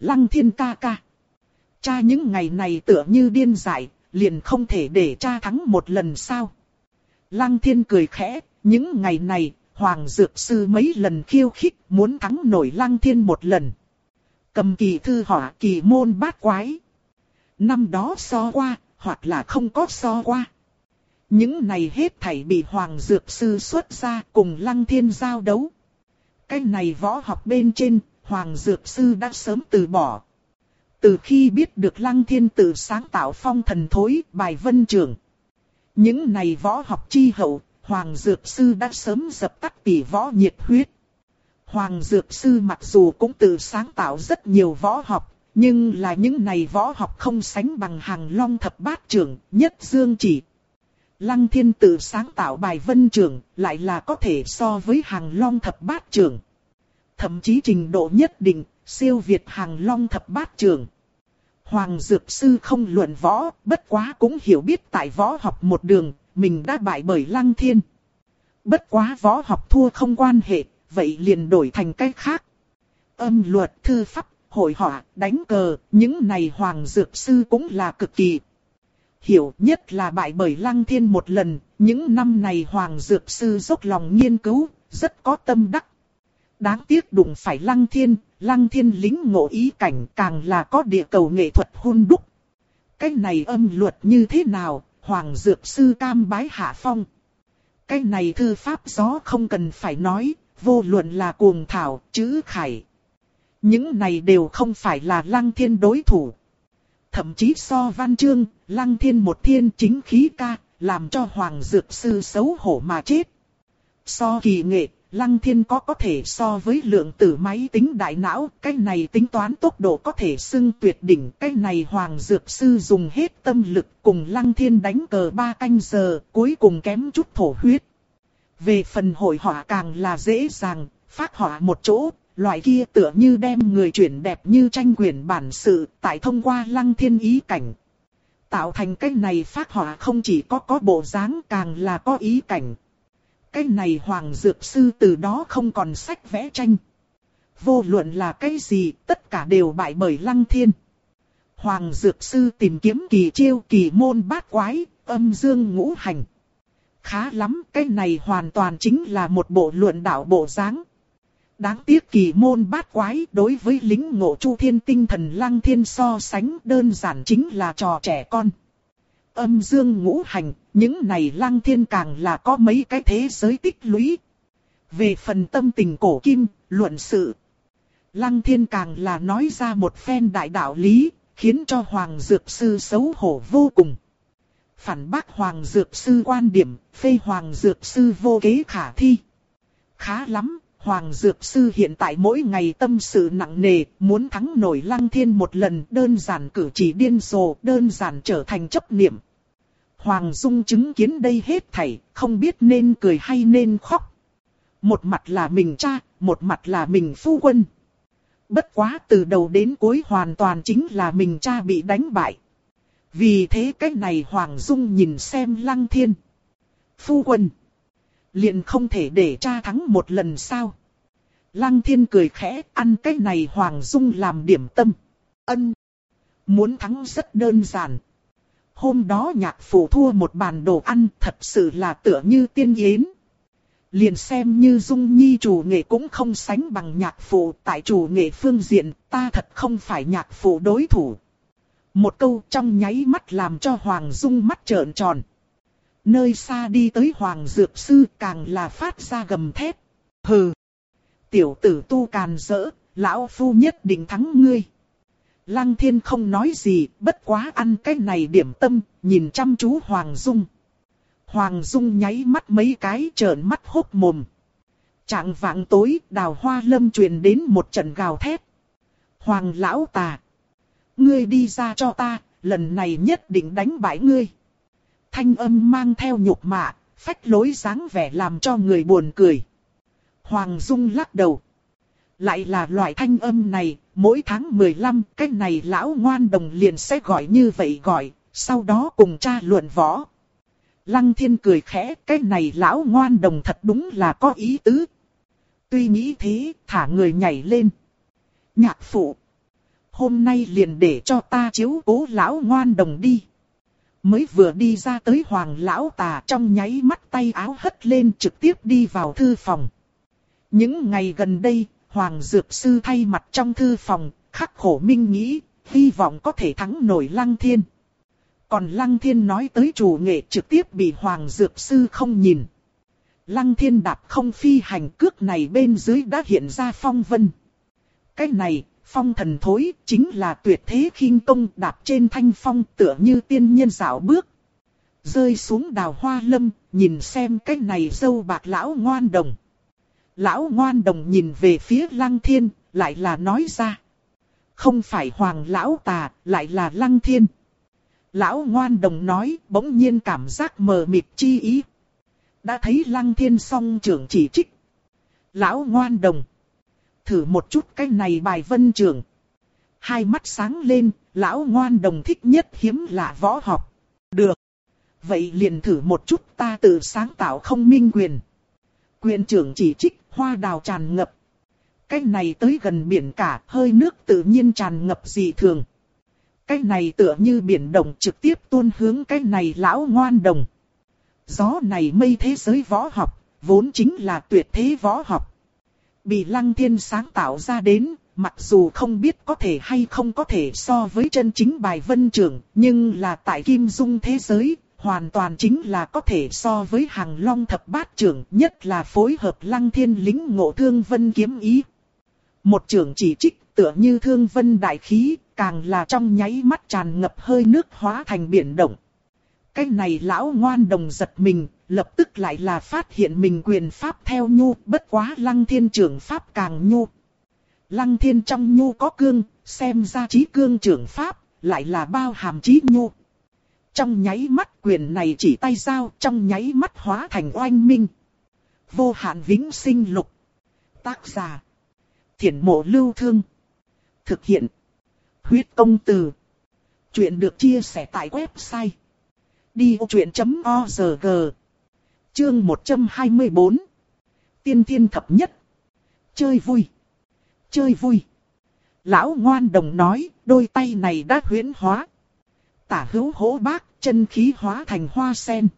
Lăng Thiên ca ca. Cha những ngày này tựa như điên dại, liền không thể để cha thắng một lần sao. Lăng Thiên cười khẽ, những ngày này, Hoàng Dược Sư mấy lần khiêu khích muốn thắng nổi Lăng Thiên một lần. Cầm kỳ thư họa kỳ môn bát quái. Năm đó so qua, hoặc là không có so qua. Những này hết thảy bị Hoàng Dược Sư xuất ra cùng Lăng Thiên giao đấu. Cái này võ học bên trên, Hoàng Dược Sư đã sớm từ bỏ. Từ khi biết được Lăng Thiên tự sáng tạo phong thần thối bài vân trường. Những này võ học chi hậu, Hoàng Dược Sư đã sớm dập tắt tỷ võ nhiệt huyết. Hoàng Dược Sư mặc dù cũng tự sáng tạo rất nhiều võ học, nhưng là những này võ học không sánh bằng hàng long thập bát trưởng, nhất dương chỉ. Lăng thiên tự sáng tạo bài vân trưởng, lại là có thể so với hàng long thập bát trưởng. Thậm chí trình độ nhất định, siêu việt hàng long thập bát trường. Hoàng Dược Sư không luận võ, bất quá cũng hiểu biết tại võ học một đường, mình đã bại bởi Lăng Thiên. Bất quá võ học thua không quan hệ, vậy liền đổi thành cách khác. Âm luật thư pháp, hội họa, đánh cờ, những này Hoàng Dược Sư cũng là cực kỳ. Hiểu nhất là bại bởi Lăng Thiên một lần, những năm này Hoàng Dược Sư dốc lòng nghiên cứu, rất có tâm đắc. Đáng tiếc đụng phải Lăng Thiên, Lăng Thiên lính ngộ ý cảnh càng là có địa cầu nghệ thuật hôn đúc. Cái này âm luật như thế nào, Hoàng Dược Sư cam bái hạ phong. Cái này thư pháp gió không cần phải nói, vô luận là cuồng thảo, chữ khải. Những này đều không phải là lăng thiên đối thủ. Thậm chí so văn chương, lăng thiên một thiên chính khí ca, làm cho Hoàng Dược Sư xấu hổ mà chết. So kỳ nghệ, Lăng Thiên có có thể so với lượng tử máy tính đại não, cái này tính toán tốc độ có thể xưng tuyệt đỉnh, cái này Hoàng Dược Sư dùng hết tâm lực cùng Lăng Thiên đánh cờ ba canh giờ, cuối cùng kém chút thổ huyết. Về phần hội họa càng là dễ dàng, phát họa một chỗ, loại kia tựa như đem người chuyển đẹp như tranh quyển bản sự, tại thông qua Lăng Thiên ý cảnh. Tạo thành cái này phát họa không chỉ có có bộ dáng càng là có ý cảnh, cái này Hoàng Dược Sư từ đó không còn sách vẽ tranh. Vô luận là cái gì, tất cả đều bại bởi Lăng Thiên. Hoàng Dược Sư tìm kiếm kỳ chiêu kỳ môn bát quái, âm dương ngũ hành. Khá lắm, cái này hoàn toàn chính là một bộ luận đạo bộ dáng. Đáng tiếc kỳ môn bát quái đối với lính ngộ chu thiên tinh thần lăng thiên so sánh đơn giản chính là trò trẻ con âm dương ngũ hành, những này lăng thiên càng là có mấy cái thế giới tích lũy. Về phần tâm tình cổ kim, luận sự. Lăng thiên càng là nói ra một phen đại đạo lý, khiến cho Hoàng Dược Sư xấu hổ vô cùng. Phản bác Hoàng Dược Sư quan điểm, phê Hoàng Dược Sư vô kế khả thi. Khá lắm, Hoàng Dược Sư hiện tại mỗi ngày tâm sự nặng nề, muốn thắng nổi Lăng Thiên một lần, đơn giản cử chỉ điên rồ, đơn giản trở thành chấp niệm. Hoàng Dung chứng kiến đây hết thảy, không biết nên cười hay nên khóc. Một mặt là mình cha, một mặt là mình phu quân. Bất quá từ đầu đến cuối hoàn toàn chính là mình cha bị đánh bại. Vì thế cái này Hoàng Dung nhìn xem Lăng Thiên. Phu quân. liền không thể để cha thắng một lần sao. Lăng Thiên cười khẽ ăn cái này Hoàng Dung làm điểm tâm. Ân. Muốn thắng rất đơn giản, Hôm đó nhạc phụ thua một bàn đồ ăn thật sự là tựa như tiên yến. Liền xem như Dung Nhi chủ nghệ cũng không sánh bằng nhạc phụ tại chủ nghệ phương diện ta thật không phải nhạc phụ đối thủ. Một câu trong nháy mắt làm cho Hoàng Dung mắt trợn tròn. Nơi xa đi tới Hoàng Dược Sư càng là phát ra gầm thét. Hừ! Tiểu tử tu càn rỡ, lão phu nhất định thắng ngươi. Lăng thiên không nói gì, bất quá ăn cái này điểm tâm, nhìn chăm chú Hoàng Dung. Hoàng Dung nháy mắt mấy cái trợn mắt hốc mồm. Trạng vạng tối, đào hoa lâm truyền đến một trận gào thét. Hoàng lão tà. Ngươi đi ra cho ta, lần này nhất định đánh bại ngươi. Thanh âm mang theo nhục mạ, phách lối dáng vẻ làm cho người buồn cười. Hoàng Dung lắc đầu. Lại là loại thanh âm này, mỗi tháng 15 cái này lão ngoan đồng liền sẽ gọi như vậy gọi, sau đó cùng cha luận võ. Lăng thiên cười khẽ, cái này lão ngoan đồng thật đúng là có ý tứ. Tuy nghĩ thế, thả người nhảy lên. Nhạc phụ. Hôm nay liền để cho ta chiếu cố lão ngoan đồng đi. Mới vừa đi ra tới hoàng lão tà trong nháy mắt tay áo hất lên trực tiếp đi vào thư phòng. Những ngày gần đây, Hoàng Dược Sư thay mặt trong thư phòng, khắc khổ minh nghĩ, hy vọng có thể thắng nổi Lăng Thiên. Còn Lăng Thiên nói tới chủ nghệ trực tiếp bị Hoàng Dược Sư không nhìn. Lăng Thiên đạp không phi hành cước này bên dưới đã hiện ra phong vân. cái này, phong thần thối, chính là tuyệt thế khinh công đạp trên thanh phong tựa như tiên nhân dạo bước. Rơi xuống đào hoa lâm, nhìn xem cái này dâu bạc lão ngoan đồng. Lão ngoan đồng nhìn về phía lăng thiên, lại là nói ra. Không phải hoàng lão tà, lại là lăng thiên. Lão ngoan đồng nói, bỗng nhiên cảm giác mờ mịt chi ý. Đã thấy lăng thiên song trưởng chỉ trích. Lão ngoan đồng. Thử một chút cái này bài vân trưởng. Hai mắt sáng lên, lão ngoan đồng thích nhất hiếm là võ học. Được. Vậy liền thử một chút ta tự sáng tạo không minh quyền. Quyền trưởng chỉ trích, hoa đào tràn ngập. Cái này tới gần biển cả, hơi nước tự nhiên tràn ngập dị thường. Cái này tựa như biển động trực tiếp tuôn hướng cái này lão ngoan đồng. Gió này mây thế giới võ học, vốn chính là tuyệt thế võ học. Bị lăng thiên sáng tạo ra đến, mặc dù không biết có thể hay không có thể so với chân chính bài vân trưởng, nhưng là tại kim dung thế giới, hoàn toàn chính là có thể so với hàng long thập bát trưởng, nhất là phối hợp lăng thiên lính ngộ thương vân kiếm ý. Một trưởng chỉ trích tựa như thương vân đại khí, càng là trong nháy mắt tràn ngập hơi nước hóa thành biển động. Cái này lão ngoan đồng giật mình, lập tức lại là phát hiện mình quyền pháp theo nhu, bất quá lăng thiên trưởng pháp càng nhu. Lăng thiên trong nhu có cương, xem ra trí cương trưởng pháp, lại là bao hàm trí nhu. Trong nháy mắt quyền này chỉ tay dao trong nháy mắt hóa thành oanh minh. Vô hạn vĩnh sinh lục. Tác giả. Thiển mộ lưu thương. Thực hiện. Huyết công từ. Chuyện được chia sẻ tại website. Đi vô chuyện.org Chương 124 Tiên thiên thập nhất Chơi vui Chơi vui Lão ngoan đồng nói, đôi tay này đã huyễn hóa. Tả hữu hỗ bác, chân khí hóa thành hoa sen.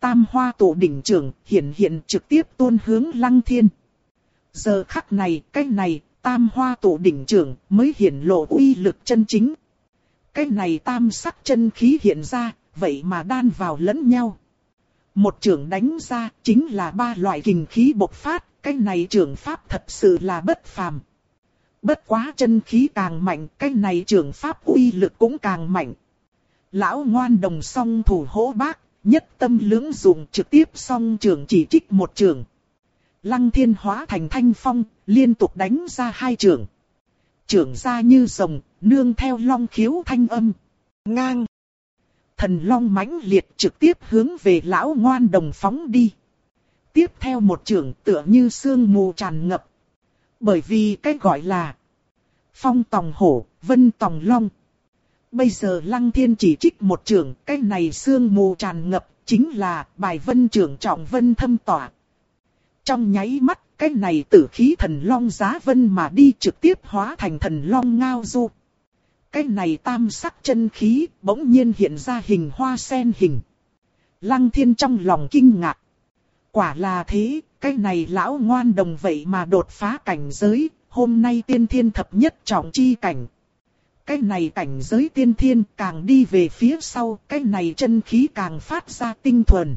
Tam hoa tổ đỉnh trưởng, hiện hiện trực tiếp tuôn hướng lăng thiên. Giờ khắc này, cái này, tam hoa tổ đỉnh trưởng mới hiện lộ uy lực chân chính. Cái này tam sắc chân khí hiện ra, vậy mà đan vào lẫn nhau. Một trưởng đánh ra chính là ba loại kình khí bộc phát, cái này trưởng pháp thật sự là bất phàm. Bất quá chân khí càng mạnh, cái này trưởng pháp uy lực cũng càng mạnh. Lão ngoan đồng song thủ hỗ bác, nhất tâm lưỡng dụng trực tiếp song trường chỉ trích một trường Lăng thiên hóa thành thanh phong, liên tục đánh ra hai trường trường ra như rồng, nương theo long khiếu thanh âm. Ngang. Thần long mãnh liệt trực tiếp hướng về lão ngoan đồng phóng đi. Tiếp theo một trường tựa như sương mù tràn ngập. Bởi vì cái gọi là phong tòng hổ, vân tòng long. Bây giờ lăng thiên chỉ trích một trưởng, cái này sương mù tràn ngập, chính là bài vân trưởng trọng vân thâm tỏa. Trong nháy mắt, cái này tử khí thần long giá vân mà đi trực tiếp hóa thành thần long ngao du. Cái này tam sắc chân khí bỗng nhiên hiện ra hình hoa sen hình. Lăng thiên trong lòng kinh ngạc. Quả là thế, cái này lão ngoan đồng vậy mà đột phá cảnh giới, hôm nay tiên thiên thập nhất trọng chi cảnh. Cái này cảnh giới tiên thiên càng đi về phía sau, cái này chân khí càng phát ra tinh thuần.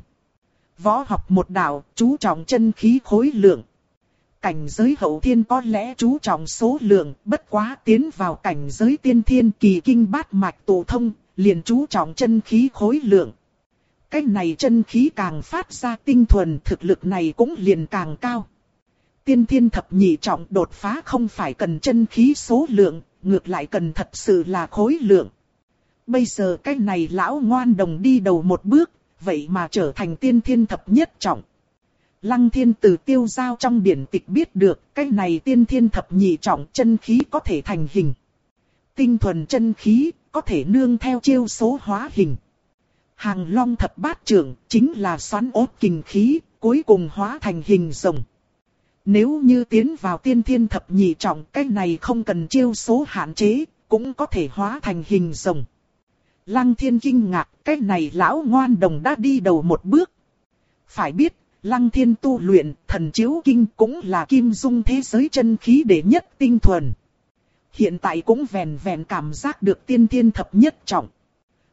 Võ học một đạo, chú trọng chân khí khối lượng. Cảnh giới hậu thiên có lẽ chú trọng số lượng, bất quá tiến vào cảnh giới tiên thiên kỳ kinh bát mạch tổ thông, liền chú trọng chân khí khối lượng. Cái này chân khí càng phát ra tinh thuần thực lực này cũng liền càng cao. Tiên thiên thập nhị trọng đột phá không phải cần chân khí số lượng, ngược lại cần thật sự là khối lượng. Bây giờ cái này lão ngoan đồng đi đầu một bước, vậy mà trở thành tiên thiên thập nhất trọng. Lăng thiên từ tiêu giao trong điển tịch biết được, cái này tiên thiên thập nhị trọng chân khí có thể thành hình. Tinh thuần chân khí, có thể nương theo chiêu số hóa hình. Hàng long thập bát trưởng, chính là xoắn ốt kình khí, cuối cùng hóa thành hình rồng. Nếu như tiến vào tiên thiên thập nhị trọng, cái này không cần chiêu số hạn chế, cũng có thể hóa thành hình rồng. Lăng thiên kinh ngạc, cái này lão ngoan đồng đã đi đầu một bước. Phải biết, lăng thiên tu luyện, thần chiếu kinh cũng là kim dung thế giới chân khí để nhất tinh thuần. Hiện tại cũng vèn vèn cảm giác được tiên thiên thập nhất trọng.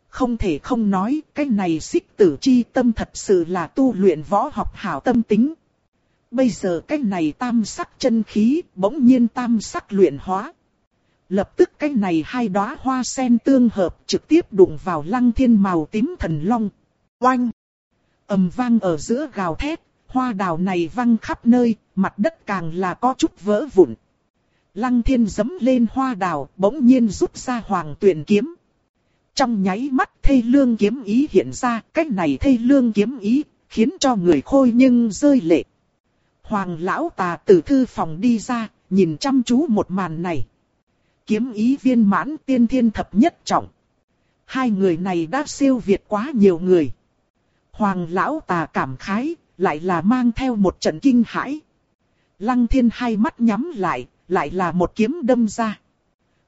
Không thể không nói, cái này xích tử chi tâm thật sự là tu luyện võ học hảo tâm tính. Bây giờ cái này tam sắc chân khí bỗng nhiên tam sắc luyện hóa. Lập tức cái này hai đóa hoa sen tương hợp trực tiếp đụng vào lăng thiên màu tím thần long. Oanh! ầm vang ở giữa gào thét, hoa đào này văng khắp nơi, mặt đất càng là có chút vỡ vụn. Lăng thiên dấm lên hoa đào, bỗng nhiên rút ra hoàng tuyển kiếm. Trong nháy mắt thây lương kiếm ý hiện ra, cách này thây lương kiếm ý, khiến cho người khôi nhưng rơi lệ. Hoàng lão tà từ thư phòng đi ra, nhìn chăm chú một màn này. Kiếm ý viên mãn tiên thiên thập nhất trọng. Hai người này đã siêu việt quá nhiều người. Hoàng lão tà cảm khái, lại là mang theo một trận kinh hãi. Lăng thiên hai mắt nhắm lại, lại là một kiếm đâm ra.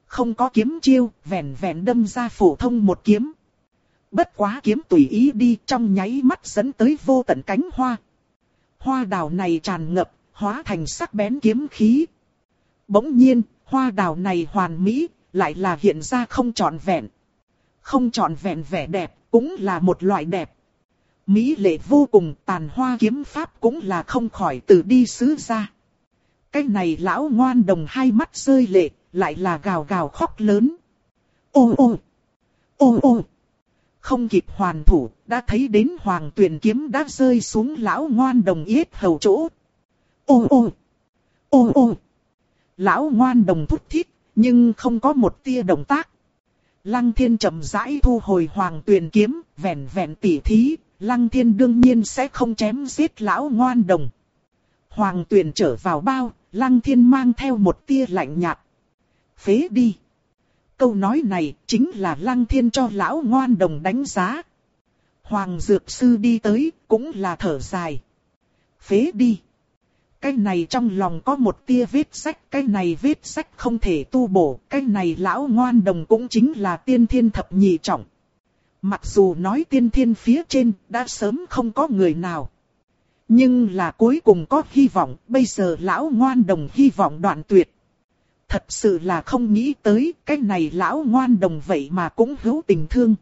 Không có kiếm chiêu, vẹn vẹn đâm ra phổ thông một kiếm. Bất quá kiếm tùy ý đi trong nháy mắt dẫn tới vô tận cánh hoa. Hoa đào này tràn ngập, hóa thành sắc bén kiếm khí. Bỗng nhiên, hoa đào này hoàn mỹ, lại là hiện ra không trọn vẹn. Không trọn vẹn vẻ đẹp, cũng là một loại đẹp. Mỹ lệ vô cùng tàn hoa kiếm pháp cũng là không khỏi từ đi xứ ra. Cái này lão ngoan đồng hai mắt rơi lệ, lại là gào gào khóc lớn. Ô ô! Ô ô! Không kịp hoàn thủ, đã thấy đến hoàng tuyển kiếm đã rơi xuống lão ngoan đồng yết hầu chỗ. Ô ô! Ô ô! Lão ngoan đồng thúc thiết, nhưng không có một tia động tác. Lăng thiên chậm rãi thu hồi hoàng tuyển kiếm, vẹn vẹn tỉ thí, lăng thiên đương nhiên sẽ không chém giết lão ngoan đồng. Hoàng tuyển trở vào bao, lăng thiên mang theo một tia lạnh nhạt. Phế đi. Câu nói này chính là lăng thiên cho lão ngoan đồng đánh giá. Hoàng dược sư đi tới cũng là thở dài. Phế đi. Cái này trong lòng có một tia vết sách, cái này vết sách không thể tu bổ, cái này lão ngoan đồng cũng chính là tiên thiên thập nhị trọng. Mặc dù nói tiên thiên phía trên đã sớm không có người nào. Nhưng là cuối cùng có hy vọng, bây giờ lão ngoan đồng hy vọng đoạn tuyệt. Thật sự là không nghĩ tới cái này lão ngoan đồng vậy mà cũng hữu tình thương.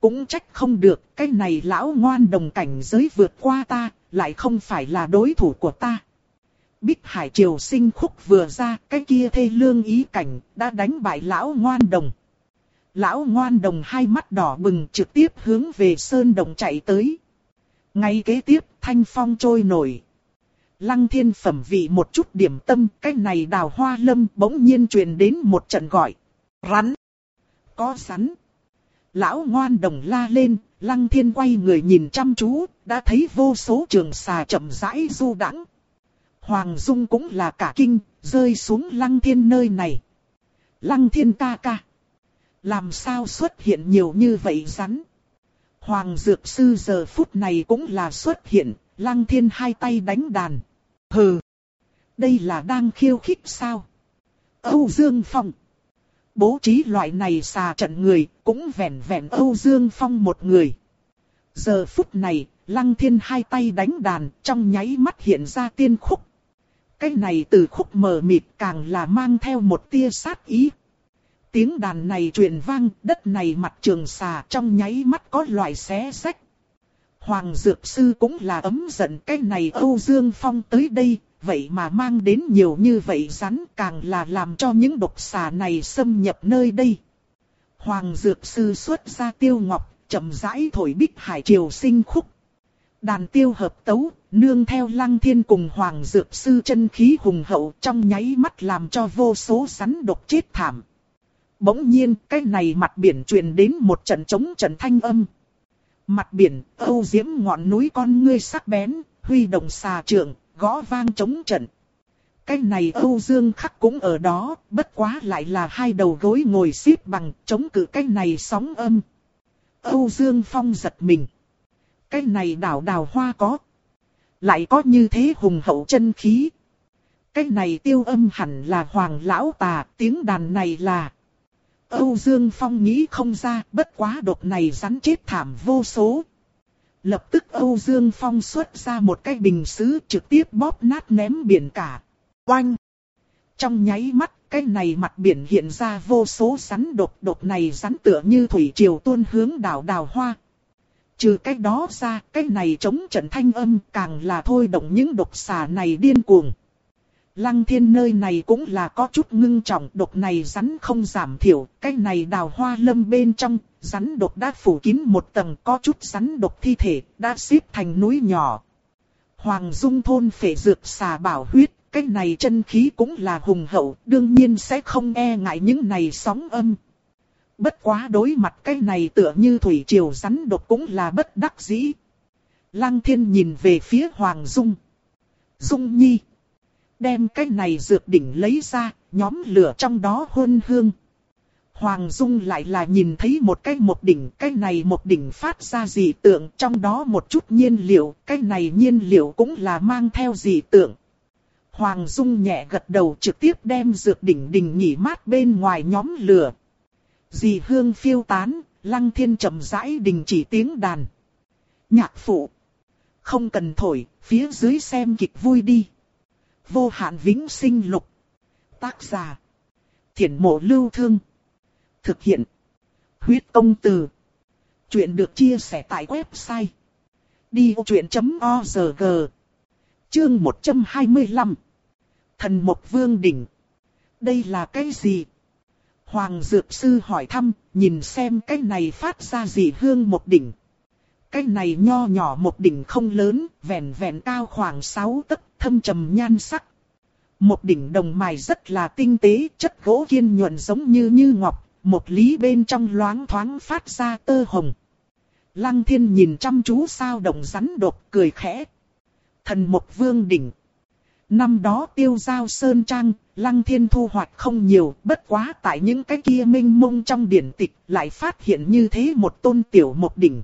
Cũng trách không được cái này lão ngoan đồng cảnh giới vượt qua ta, lại không phải là đối thủ của ta. Bích Hải Triều sinh khúc vừa ra, cái kia thê lương ý cảnh, đã đánh bại lão ngoan đồng. Lão ngoan đồng hai mắt đỏ bừng trực tiếp hướng về sơn đồng chạy tới. Ngay kế tiếp, thanh phong trôi nổi. Lăng thiên phẩm vị một chút điểm tâm, cái này đào hoa lâm bỗng nhiên truyền đến một trận gọi. Rắn! Có rắn! Lão ngoan đồng la lên, lăng thiên quay người nhìn chăm chú, đã thấy vô số trường xà chậm rãi du đãng. Hoàng Dung cũng là cả kinh, rơi xuống lăng thiên nơi này. Lăng thiên ca ca. Làm sao xuất hiện nhiều như vậy rắn? Hoàng Dược Sư giờ phút này cũng là xuất hiện, lăng thiên hai tay đánh đàn. Hừ! Đây là đang khiêu khích sao? Âu Dương Phong! Bố trí loại này xà trận người, cũng vẹn vẹn Âu Dương Phong một người. Giờ phút này, lăng thiên hai tay đánh đàn, trong nháy mắt hiện ra tiên khúc. Cái này từ khúc mờ mịt càng là mang theo một tia sát ý. Tiếng đàn này truyền vang, đất này mặt trường xà trong nháy mắt có loại xé sách. Hoàng Dược Sư cũng là ấm giận cái này Âu Dương Phong tới đây, vậy mà mang đến nhiều như vậy rắn càng là làm cho những độc xà này xâm nhập nơi đây. Hoàng Dược Sư xuất ra tiêu ngọc, chậm rãi thổi bích hải triều sinh khúc. Đàn tiêu hợp tấu, nương theo lăng thiên cùng Hoàng Dược Sư chân khí hùng hậu trong nháy mắt làm cho vô số rắn độc chết thảm. Bỗng nhiên, cái này mặt biển truyền đến một trận chống trận thanh âm. Mặt biển, âu diễm ngọn núi con ngươi sắc bén, huy động xà trượng, gõ vang chống trận. Cái này Âu Dương Khắc cũng ở đó, bất quá lại là hai đầu gối ngồi xếp bằng, chống cự cái này sóng âm. Âu Dương Phong giật mình. Cái này đảo đào hoa có. Lại có như thế hùng hậu chân khí. Cái này tiêu âm hẳn là hoàng lão tà, tiếng đàn này là... Âu Dương Phong nghĩ không ra, bất quá đột này rắn chết thảm vô số. Lập tức Âu Dương Phong xuất ra một cái bình sứ trực tiếp bóp nát ném biển cả. Oanh! Trong nháy mắt, cái này mặt biển hiện ra vô số rắn đột đột này rắn tựa như thủy triều tuôn hướng đảo đào hoa. Trừ cái đó ra, cái này chống trận thanh âm càng là thôi động những độc xà này điên cuồng. Lăng thiên nơi này cũng là có chút ngưng trọng, độc này rắn không giảm thiểu, cái này đào hoa lâm bên trong, rắn độc đã phủ kín một tầng có chút rắn độc thi thể, đã xếp thành núi nhỏ. Hoàng dung thôn phệ dược xà bảo huyết, cái này chân khí cũng là hùng hậu, đương nhiên sẽ không e ngại những này sóng âm. Bất quá đối mặt cái này tựa như thủy triều rắn độc cũng là bất đắc dĩ. Lăng thiên nhìn về phía Hoàng Dung. Dung nhi. Đem cái này dược đỉnh lấy ra, nhóm lửa trong đó hôn hương. Hoàng Dung lại là nhìn thấy một cái một đỉnh, cái này một đỉnh phát ra dị tượng, trong đó một chút nhiên liệu, cái này nhiên liệu cũng là mang theo dị tượng. Hoàng Dung nhẹ gật đầu trực tiếp đem dược đỉnh đỉnh nhỉ mát bên ngoài nhóm lửa. Dị hương phiêu tán, lăng thiên chậm rãi đình chỉ tiếng đàn. Nhạc phụ. Không cần thổi, phía dưới xem kịch vui đi. Vô hạn vĩnh sinh lục. Tác giả. Thiển mộ lưu thương. Thực hiện. Huyết công từ. Chuyện được chia sẻ tại website. Đi vô chuyện.org Chương 125 Thần Mộc Vương Đỉnh Đây là cái gì? Hoàng Dược Sư hỏi thăm, nhìn xem cái này phát ra gì hương một đỉnh. Cái này nho nhỏ một đỉnh không lớn, vẹn vẹn cao khoảng 6 tấc, thâm trầm nhan sắc. Một đỉnh đồng mài rất là tinh tế, chất gỗ kiên nhuận giống như như ngọc, một lý bên trong loáng thoáng phát ra tơ hồng. Lăng thiên nhìn chăm chú sao động rắn đột cười khẽ. Thần một vương đỉnh. Năm đó tiêu giao sơn trang, lăng thiên thu hoạch không nhiều, bất quá tại những cái kia minh mông trong điển tịch lại phát hiện như thế một tôn tiểu một đỉnh.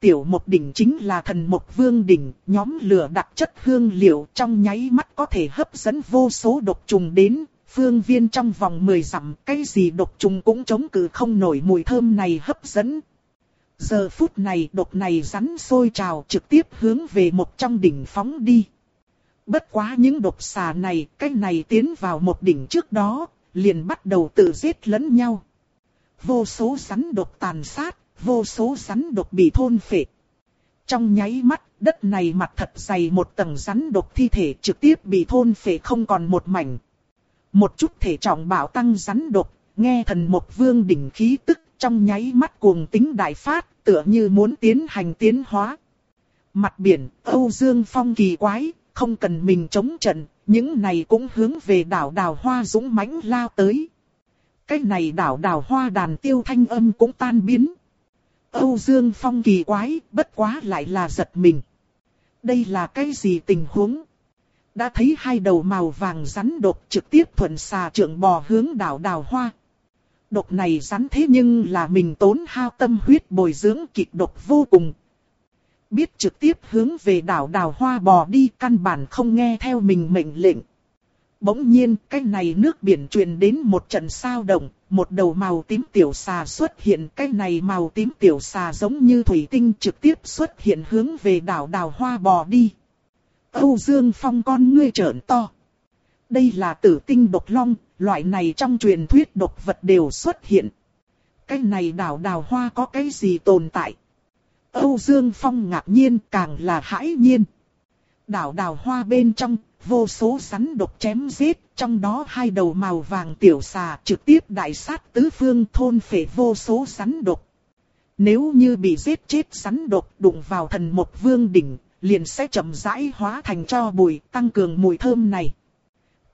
Tiểu một đỉnh chính là thần một vương đỉnh, nhóm lửa đặc chất hương liệu trong nháy mắt có thể hấp dẫn vô số độc trùng đến, phương viên trong vòng 10 dặm, cái gì độc trùng cũng chống cự không nổi mùi thơm này hấp dẫn. Giờ phút này độc này rắn sôi trào trực tiếp hướng về một trong đỉnh phóng đi. Bất quá những độc xà này, cái này tiến vào một đỉnh trước đó, liền bắt đầu tự giết lẫn nhau. Vô số rắn độc tàn sát, vô số rắn độc bị thôn phệ. Trong nháy mắt, đất này mặt thật dày một tầng rắn độc thi thể trực tiếp bị thôn phệ không còn một mảnh. Một chút thể trọng bảo tăng rắn độc, nghe thần một vương đỉnh khí tức trong nháy mắt cuồng tính đại phát, tựa như muốn tiến hành tiến hóa. Mặt biển, Âu Dương Phong kỳ quái, không cần mình chống trận, những này cũng hướng về đảo đào hoa dũng mãnh lao tới. Cái này đảo đào hoa đàn tiêu thanh âm cũng tan biến. Âu Dương Phong kỳ quái, bất quá lại là giật mình. Đây là cái gì tình huống? Đã thấy hai đầu màu vàng rắn độc trực tiếp thuận xà trượng bò hướng đảo đào hoa. Độc này rắn thế nhưng là mình tốn hao tâm huyết bồi dưỡng kịch độc vô cùng, biết trực tiếp hướng về đảo đào hoa bò đi căn bản không nghe theo mình mệnh lệnh. Bỗng nhiên cái này nước biển truyền đến một trận sao động, một đầu màu tím tiểu xà xuất hiện. Cái này màu tím tiểu xà giống như thủy tinh trực tiếp xuất hiện hướng về đảo đào hoa bò đi. Âu Dương Phong con ngươi trợn to. Đây là tử tinh độc long, loại này trong truyền thuyết độc vật đều xuất hiện. Cái này đảo đào hoa có cái gì tồn tại? Âu Dương Phong ngạc nhiên càng là hãi nhiên. Đảo đào hoa bên trong, vô số rắn độc chém giết, trong đó hai đầu màu vàng tiểu xà trực tiếp đại sát tứ phương thôn phệ vô số rắn độc. Nếu như bị giết chết rắn độc đụng vào thần một vương đỉnh, liền sẽ chậm rãi hóa thành cho bụi, tăng cường mùi thơm này.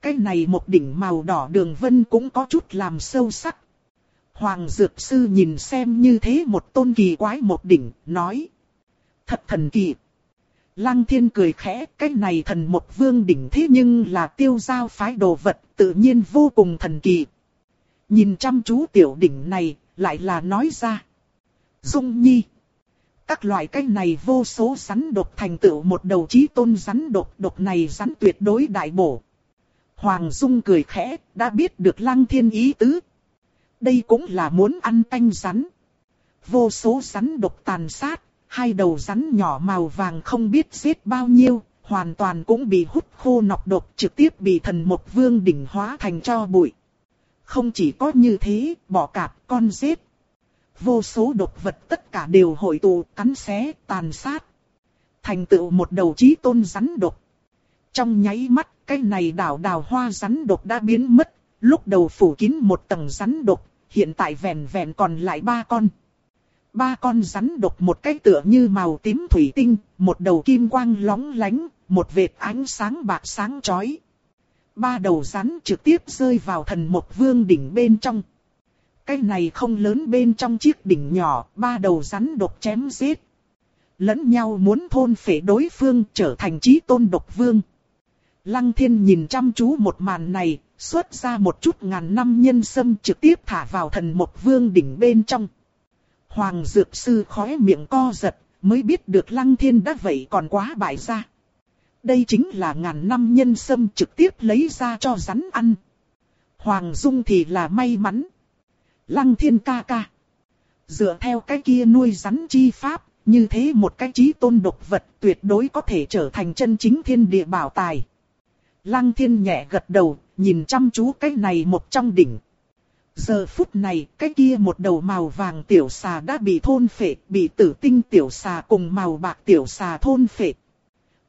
Cái này một đỉnh màu đỏ đường vân cũng có chút làm sâu sắc, Hoàng Dược Sư nhìn xem như thế một tôn kỳ quái một đỉnh, nói. Thật thần kỳ. Lăng thiên cười khẽ, cái này thần một vương đỉnh thế nhưng là tiêu giao phái đồ vật, tự nhiên vô cùng thần kỳ. Nhìn chăm chú tiểu đỉnh này, lại là nói ra. Dung nhi. Các loại cái này vô số rắn độc thành tựu một đầu trí tôn rắn độc, độc này rắn tuyệt đối đại bổ. Hoàng Dung cười khẽ, đã biết được lăng thiên ý tứ, đây cũng là muốn ăn canh rắn. Vô số rắn độc tàn sát, hai đầu rắn nhỏ màu vàng không biết giết bao nhiêu, hoàn toàn cũng bị hút khô nọc độc trực tiếp bị thần một vương đỉnh hóa thành cho bụi. Không chỉ có như thế, bỏ cạp con giết. vô số độc vật tất cả đều hội tụ, cắn xé, tàn sát. Thành tựu một đầu trí tôn rắn độc. Trong nháy mắt, cái này đảo đào hoa rắn độc đã biến mất, lúc đầu phủ kín một tầng rắn độc, hiện tại vẹn vẹn còn lại ba con. Ba con rắn độc một cái tựa như màu tím thủy tinh, một đầu kim quang lóng lánh, một vệt ánh sáng bạc sáng chói. Ba đầu rắn trực tiếp rơi vào thần một vương đỉnh bên trong. Cái này không lớn bên trong chiếc đỉnh nhỏ, ba đầu rắn độc chém giết. Lẫn nhau muốn thôn phệ đối phương trở thành trí tôn độc vương. Lăng thiên nhìn chăm chú một màn này, xuất ra một chút ngàn năm nhân sâm trực tiếp thả vào thần một vương đỉnh bên trong. Hoàng Dược Sư khóe miệng co giật, mới biết được Lăng Thiên đã vậy còn quá bại ra. Đây chính là ngàn năm nhân sâm trực tiếp lấy ra cho rắn ăn. Hoàng Dung thì là may mắn. Lăng Thiên ca ca. Dựa theo cái kia nuôi rắn chi pháp, như thế một cái trí tôn độc vật tuyệt đối có thể trở thành chân chính thiên địa bảo tài. Lăng Thiên nhẹ gật đầu, nhìn chăm chú cái này một trong đỉnh. Giờ phút này, cái kia một đầu màu vàng tiểu xà đã bị thôn phệ, bị tử tinh tiểu xà cùng màu bạc tiểu xà thôn phệ.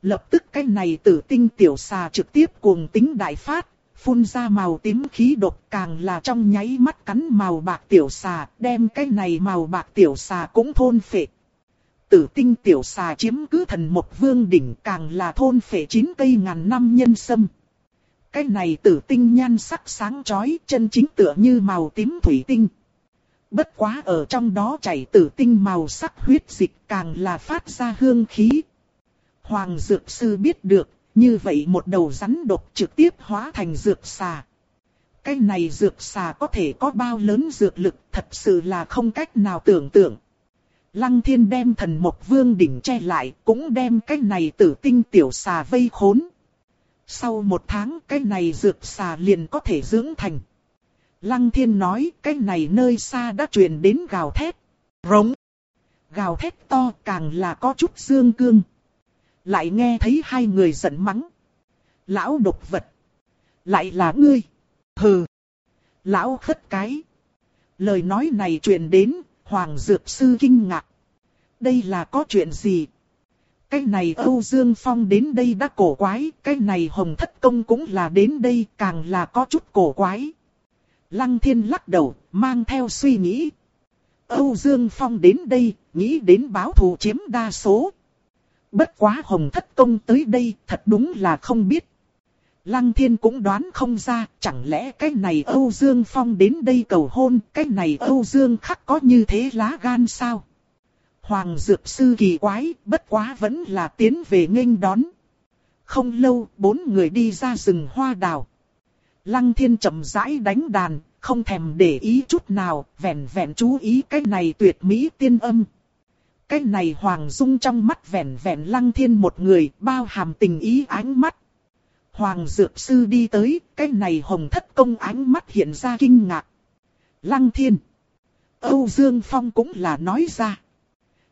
Lập tức cái này tử tinh tiểu xà trực tiếp cuồng tính đại phát, phun ra màu tím khí độc càng là trong nháy mắt cắn màu bạc tiểu xà, đem cái này màu bạc tiểu xà cũng thôn phệ. Tử tinh tiểu xà chiếm cứ thần một vương đỉnh càng là thôn phệ chín cây ngàn năm nhân sâm. Cái này tử tinh nhan sắc sáng chói chân chính tựa như màu tím thủy tinh. Bất quá ở trong đó chảy tử tinh màu sắc huyết dịch càng là phát ra hương khí. Hoàng Dược Sư biết được, như vậy một đầu rắn độc trực tiếp hóa thành dược xà. Cái này dược xà có thể có bao lớn dược lực thật sự là không cách nào tưởng tượng. Lăng thiên đem thần một vương đỉnh che lại, cũng đem cái này tử tinh tiểu xà vây khốn. Sau một tháng cái này dược xà liền có thể dưỡng thành. Lăng thiên nói cái này nơi xa đã truyền đến gào thét. Rống. Gào thét to càng là có chút dương cương. Lại nghe thấy hai người giận mắng. Lão độc vật. Lại là ngươi. Hừ. Lão khất cái. Lời nói này truyền đến, Hoàng Dược Sư kinh ngạc. Đây là có chuyện gì? Cái này Âu Dương Phong đến đây đã cổ quái, cái này Hồng Thất Công cũng là đến đây càng là có chút cổ quái. Lăng Thiên lắc đầu, mang theo suy nghĩ. Âu Dương Phong đến đây, nghĩ đến báo thù chiếm đa số. Bất quá Hồng Thất Công tới đây, thật đúng là không biết. Lăng Thiên cũng đoán không ra, chẳng lẽ cái này Âu Dương Phong đến đây cầu hôn, cái này Âu Dương khắc có như thế lá gan sao? Hoàng Dược Sư kỳ quái, bất quá vẫn là tiến về nghênh đón. Không lâu, bốn người đi ra rừng hoa đào. Lăng thiên chậm rãi đánh đàn, không thèm để ý chút nào, vẹn vẹn chú ý cái này tuyệt mỹ tiên âm. Cái này Hoàng Dung trong mắt vẹn vẹn lăng thiên một người, bao hàm tình ý ánh mắt. Hoàng Dược Sư đi tới, cái này hồng thất công ánh mắt hiện ra kinh ngạc. Lăng thiên. Âu Dương Phong cũng là nói ra.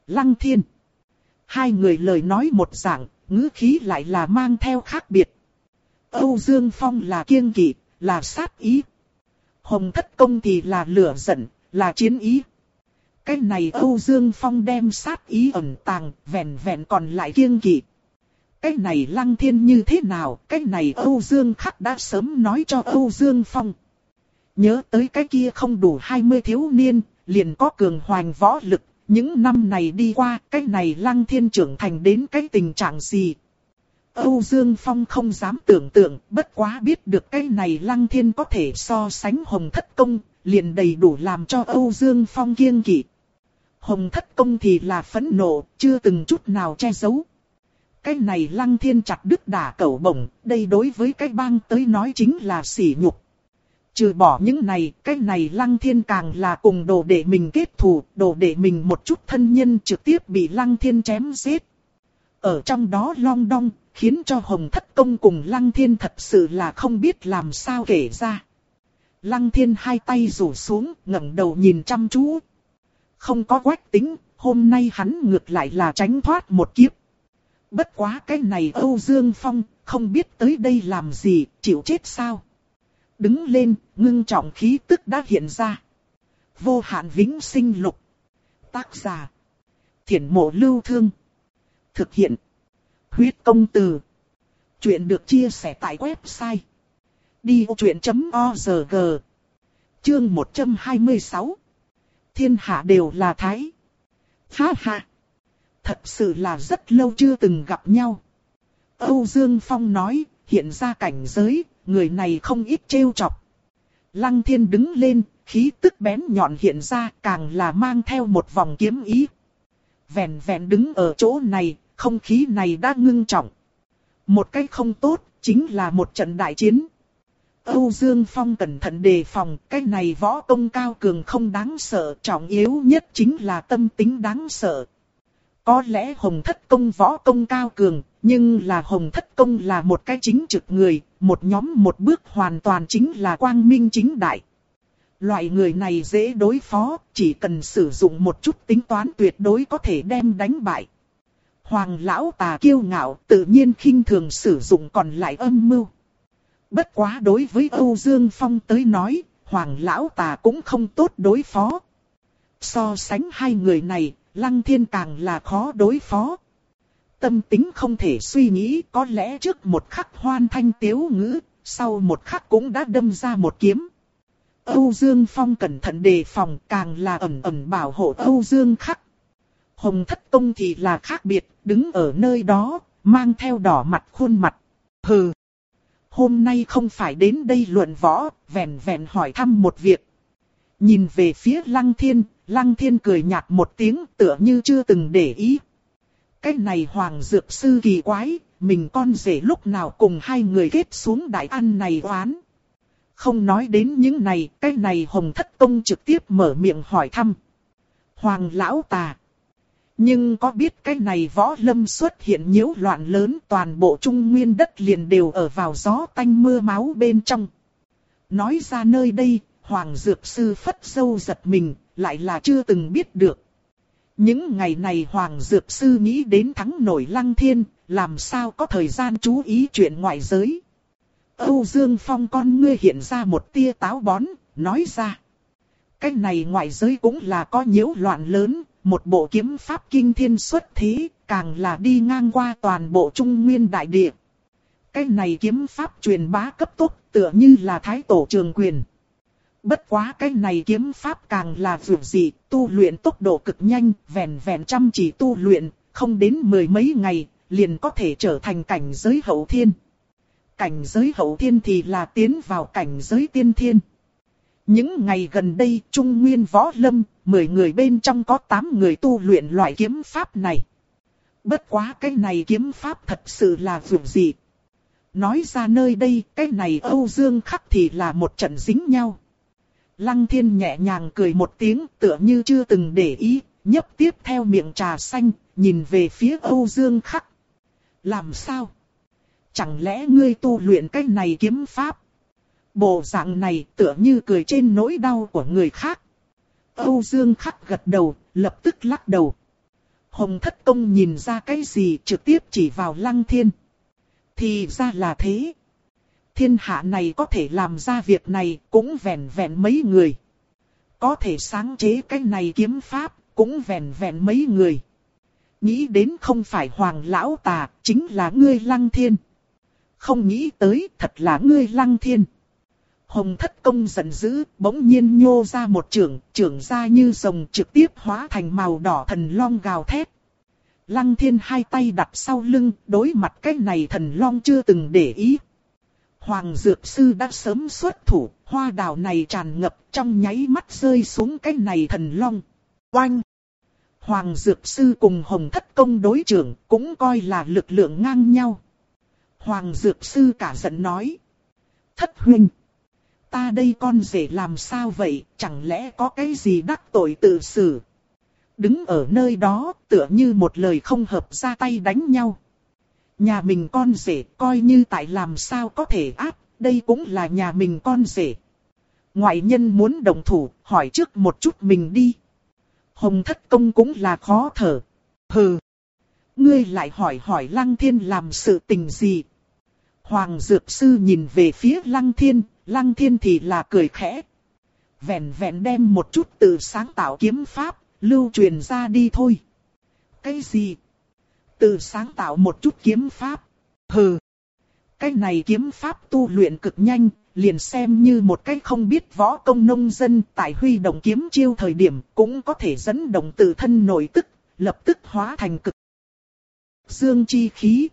Lăng thiên. Hai người lời nói một dạng, ngữ khí lại là mang theo khác biệt. Âu Dương Phong là kiên kỵ, là sát ý. Hồng Thất Công thì là lửa giận, là chiến ý. Cái này Âu Dương Phong đem sát ý ẩn tàng, vẹn vẹn còn lại kiên kỵ. Cái này Lăng Thiên như thế nào, cái này Âu Dương Khắc đã sớm nói cho Âu Dương Phong. Nhớ tới cái kia không đủ 20 thiếu niên, liền có cường hoành võ lực, những năm này đi qua, cái này lăng thiên trưởng thành đến cái tình trạng gì? Âu Dương Phong không dám tưởng tượng, bất quá biết được cái này lăng thiên có thể so sánh hồng thất công, liền đầy đủ làm cho Âu Dương Phong kiêng kỵ. Hồng thất công thì là phẫn nộ, chưa từng chút nào che giấu. Cái này lăng thiên chặt đứt đả cẩu bổng, đây đối với cái bang tới nói chính là sỉ nhục. Trừ bỏ những này, cái này lăng thiên càng là cùng đồ để mình kết thù, đồ để mình một chút thân nhân trực tiếp bị lăng thiên chém giết. Ở trong đó long đong, khiến cho hồng thất công cùng lăng thiên thật sự là không biết làm sao kể ra. Lăng thiên hai tay rủ xuống, ngẩng đầu nhìn chăm chú. Không có quách tính, hôm nay hắn ngược lại là tránh thoát một kiếp. Bất quá cái này Âu Dương Phong, không biết tới đây làm gì, chịu chết sao? Đứng lên, ngưng trọng khí tức đã hiện ra. Vô hạn vĩnh sinh lục. Tác giả. Thiển mộ lưu thương. Thực hiện. Huyết công từ. Chuyện được chia sẻ tại website. Đi truyện.org Chương 126 Thiên hạ đều là Thái. Ha ha. Thật sự là rất lâu chưa từng gặp nhau. Âu Dương Phong nói, hiện ra cảnh giới, người này không ít trêu chọc. Lăng thiên đứng lên, khí tức bén nhọn hiện ra càng là mang theo một vòng kiếm ý. Vẹn vẹn đứng ở chỗ này, không khí này đã ngưng trọng. Một cách không tốt, chính là một trận đại chiến. Âu Dương Phong cẩn thận đề phòng, cái này võ công cao cường không đáng sợ, trọng yếu nhất chính là tâm tính đáng sợ. Có lẽ Hồng Thất Công võ công cao cường, nhưng là Hồng Thất Công là một cái chính trực người, một nhóm một bước hoàn toàn chính là quang minh chính đại. Loại người này dễ đối phó, chỉ cần sử dụng một chút tính toán tuyệt đối có thể đem đánh bại. Hoàng lão tà kiêu ngạo, tự nhiên khinh thường sử dụng còn lại âm mưu. Bất quá đối với Âu Dương Phong tới nói, Hoàng lão tà cũng không tốt đối phó. So sánh hai người này, Lăng Thiên càng là khó đối phó. Tâm tính không thể suy nghĩ, có lẽ trước một khắc hoan thanh tiếu ngữ, sau một khắc cũng đã đâm ra một kiếm. Âu Dương Phong cẩn thận đề phòng càng là ẩn ẩn bảo hộ Âu Dương khắc. Hồng thất Tông thì là khác biệt, đứng ở nơi đó, mang theo đỏ mặt khuôn mặt. Hừ! Hôm nay không phải đến đây luận võ, vẹn vẹn hỏi thăm một việc. Nhìn về phía Lăng Thiên, Lăng Thiên cười nhạt một tiếng tựa như chưa từng để ý. Cái này Hoàng Dược Sư kỳ quái, mình con rể lúc nào cùng hai người kết xuống đại ăn này oán. Không nói đến những này, cái này Hồng Thất Công trực tiếp mở miệng hỏi thăm. Hoàng Lão Tà. Nhưng có biết cái này võ lâm xuất hiện nhiễu loạn lớn toàn bộ trung nguyên đất liền đều ở vào gió tanh mưa máu bên trong. Nói ra nơi đây, Hoàng Dược Sư phất sâu giật mình, lại là chưa từng biết được. Những ngày này Hoàng Dược Sư nghĩ đến thắng nổi lăng thiên, làm sao có thời gian chú ý chuyện ngoại giới. Âu Dương Phong con ngươi hiện ra một tia táo bón, nói ra. Cái này ngoại giới cũng là có nhiễu loạn lớn, một bộ kiếm pháp kinh thiên xuất thế, càng là đi ngang qua toàn bộ trung nguyên đại địa. Cái này kiếm pháp truyền bá cấp tốc, tựa như là thái tổ trường quyền. Bất quá cái này kiếm pháp càng là vượt dị, tu luyện tốc độ cực nhanh, vẹn vẹn chăm chỉ tu luyện, không đến mười mấy ngày, liền có thể trở thành cảnh giới hậu thiên. Cảnh giới hậu thiên thì là tiến vào cảnh giới tiên thiên. Những ngày gần đây, Trung Nguyên Võ Lâm, 10 người bên trong có 8 người tu luyện loại kiếm pháp này. Bất quá cái này kiếm pháp thật sự là vượt dị. Nói ra nơi đây, cái này Âu Dương khắc thì là một trận dính nhau. Lăng thiên nhẹ nhàng cười một tiếng tựa như chưa từng để ý, nhấp tiếp theo miệng trà xanh, nhìn về phía Âu Dương khắc. Làm sao? Chẳng lẽ ngươi tu luyện cái này kiếm pháp? Bộ dạng này tựa như cười trên nỗi đau của người khác. Âu Dương khắc gật đầu, lập tức lắc đầu. Hồng thất công nhìn ra cái gì trực tiếp chỉ vào lăng thiên. Thì ra là thế thiên hạ này có thể làm ra việc này cũng vẹn vẹn mấy người. Có thể sáng chế cái này kiếm pháp cũng vẹn vẹn mấy người. Nghĩ đến không phải hoàng lão tà, chính là ngươi lăng thiên. Không nghĩ tới thật là ngươi lăng thiên. Hồng thất công giận dữ, bỗng nhiên nhô ra một trường, trường ra như rồng trực tiếp hóa thành màu đỏ thần long gào thét. Lăng thiên hai tay đặt sau lưng, đối mặt cái này thần long chưa từng để ý. Hoàng Dược Sư đã sớm xuất thủ, hoa đào này tràn ngập trong nháy mắt rơi xuống cái này thần long. Oanh! Hoàng Dược Sư cùng Hồng Thất Công đối trưởng cũng coi là lực lượng ngang nhau. Hoàng Dược Sư cả giận nói. Thất huynh! Ta đây con rể làm sao vậy, chẳng lẽ có cái gì đắc tội tự xử? Đứng ở nơi đó, tựa như một lời không hợp ra tay đánh nhau. Nhà mình con rể coi như tại làm sao có thể áp, đây cũng là nhà mình con rể. Ngoại nhân muốn đồng thủ, hỏi trước một chút mình đi. Hồng thất công cũng là khó thở. Hừ. Ngươi lại hỏi hỏi lăng thiên làm sự tình gì. Hoàng dược sư nhìn về phía lăng thiên, lăng thiên thì là cười khẽ. Vẹn vẹn đem một chút từ sáng tạo kiếm pháp, lưu truyền ra đi thôi. Cái gì? Tự sáng tạo một chút kiếm pháp. Hừ. Cái này kiếm pháp tu luyện cực nhanh, liền xem như một cái không biết võ công nông dân tại huy động kiếm chiêu thời điểm cũng có thể dẫn động tự thân nội tức, lập tức hóa thành cực. Dương chi khí.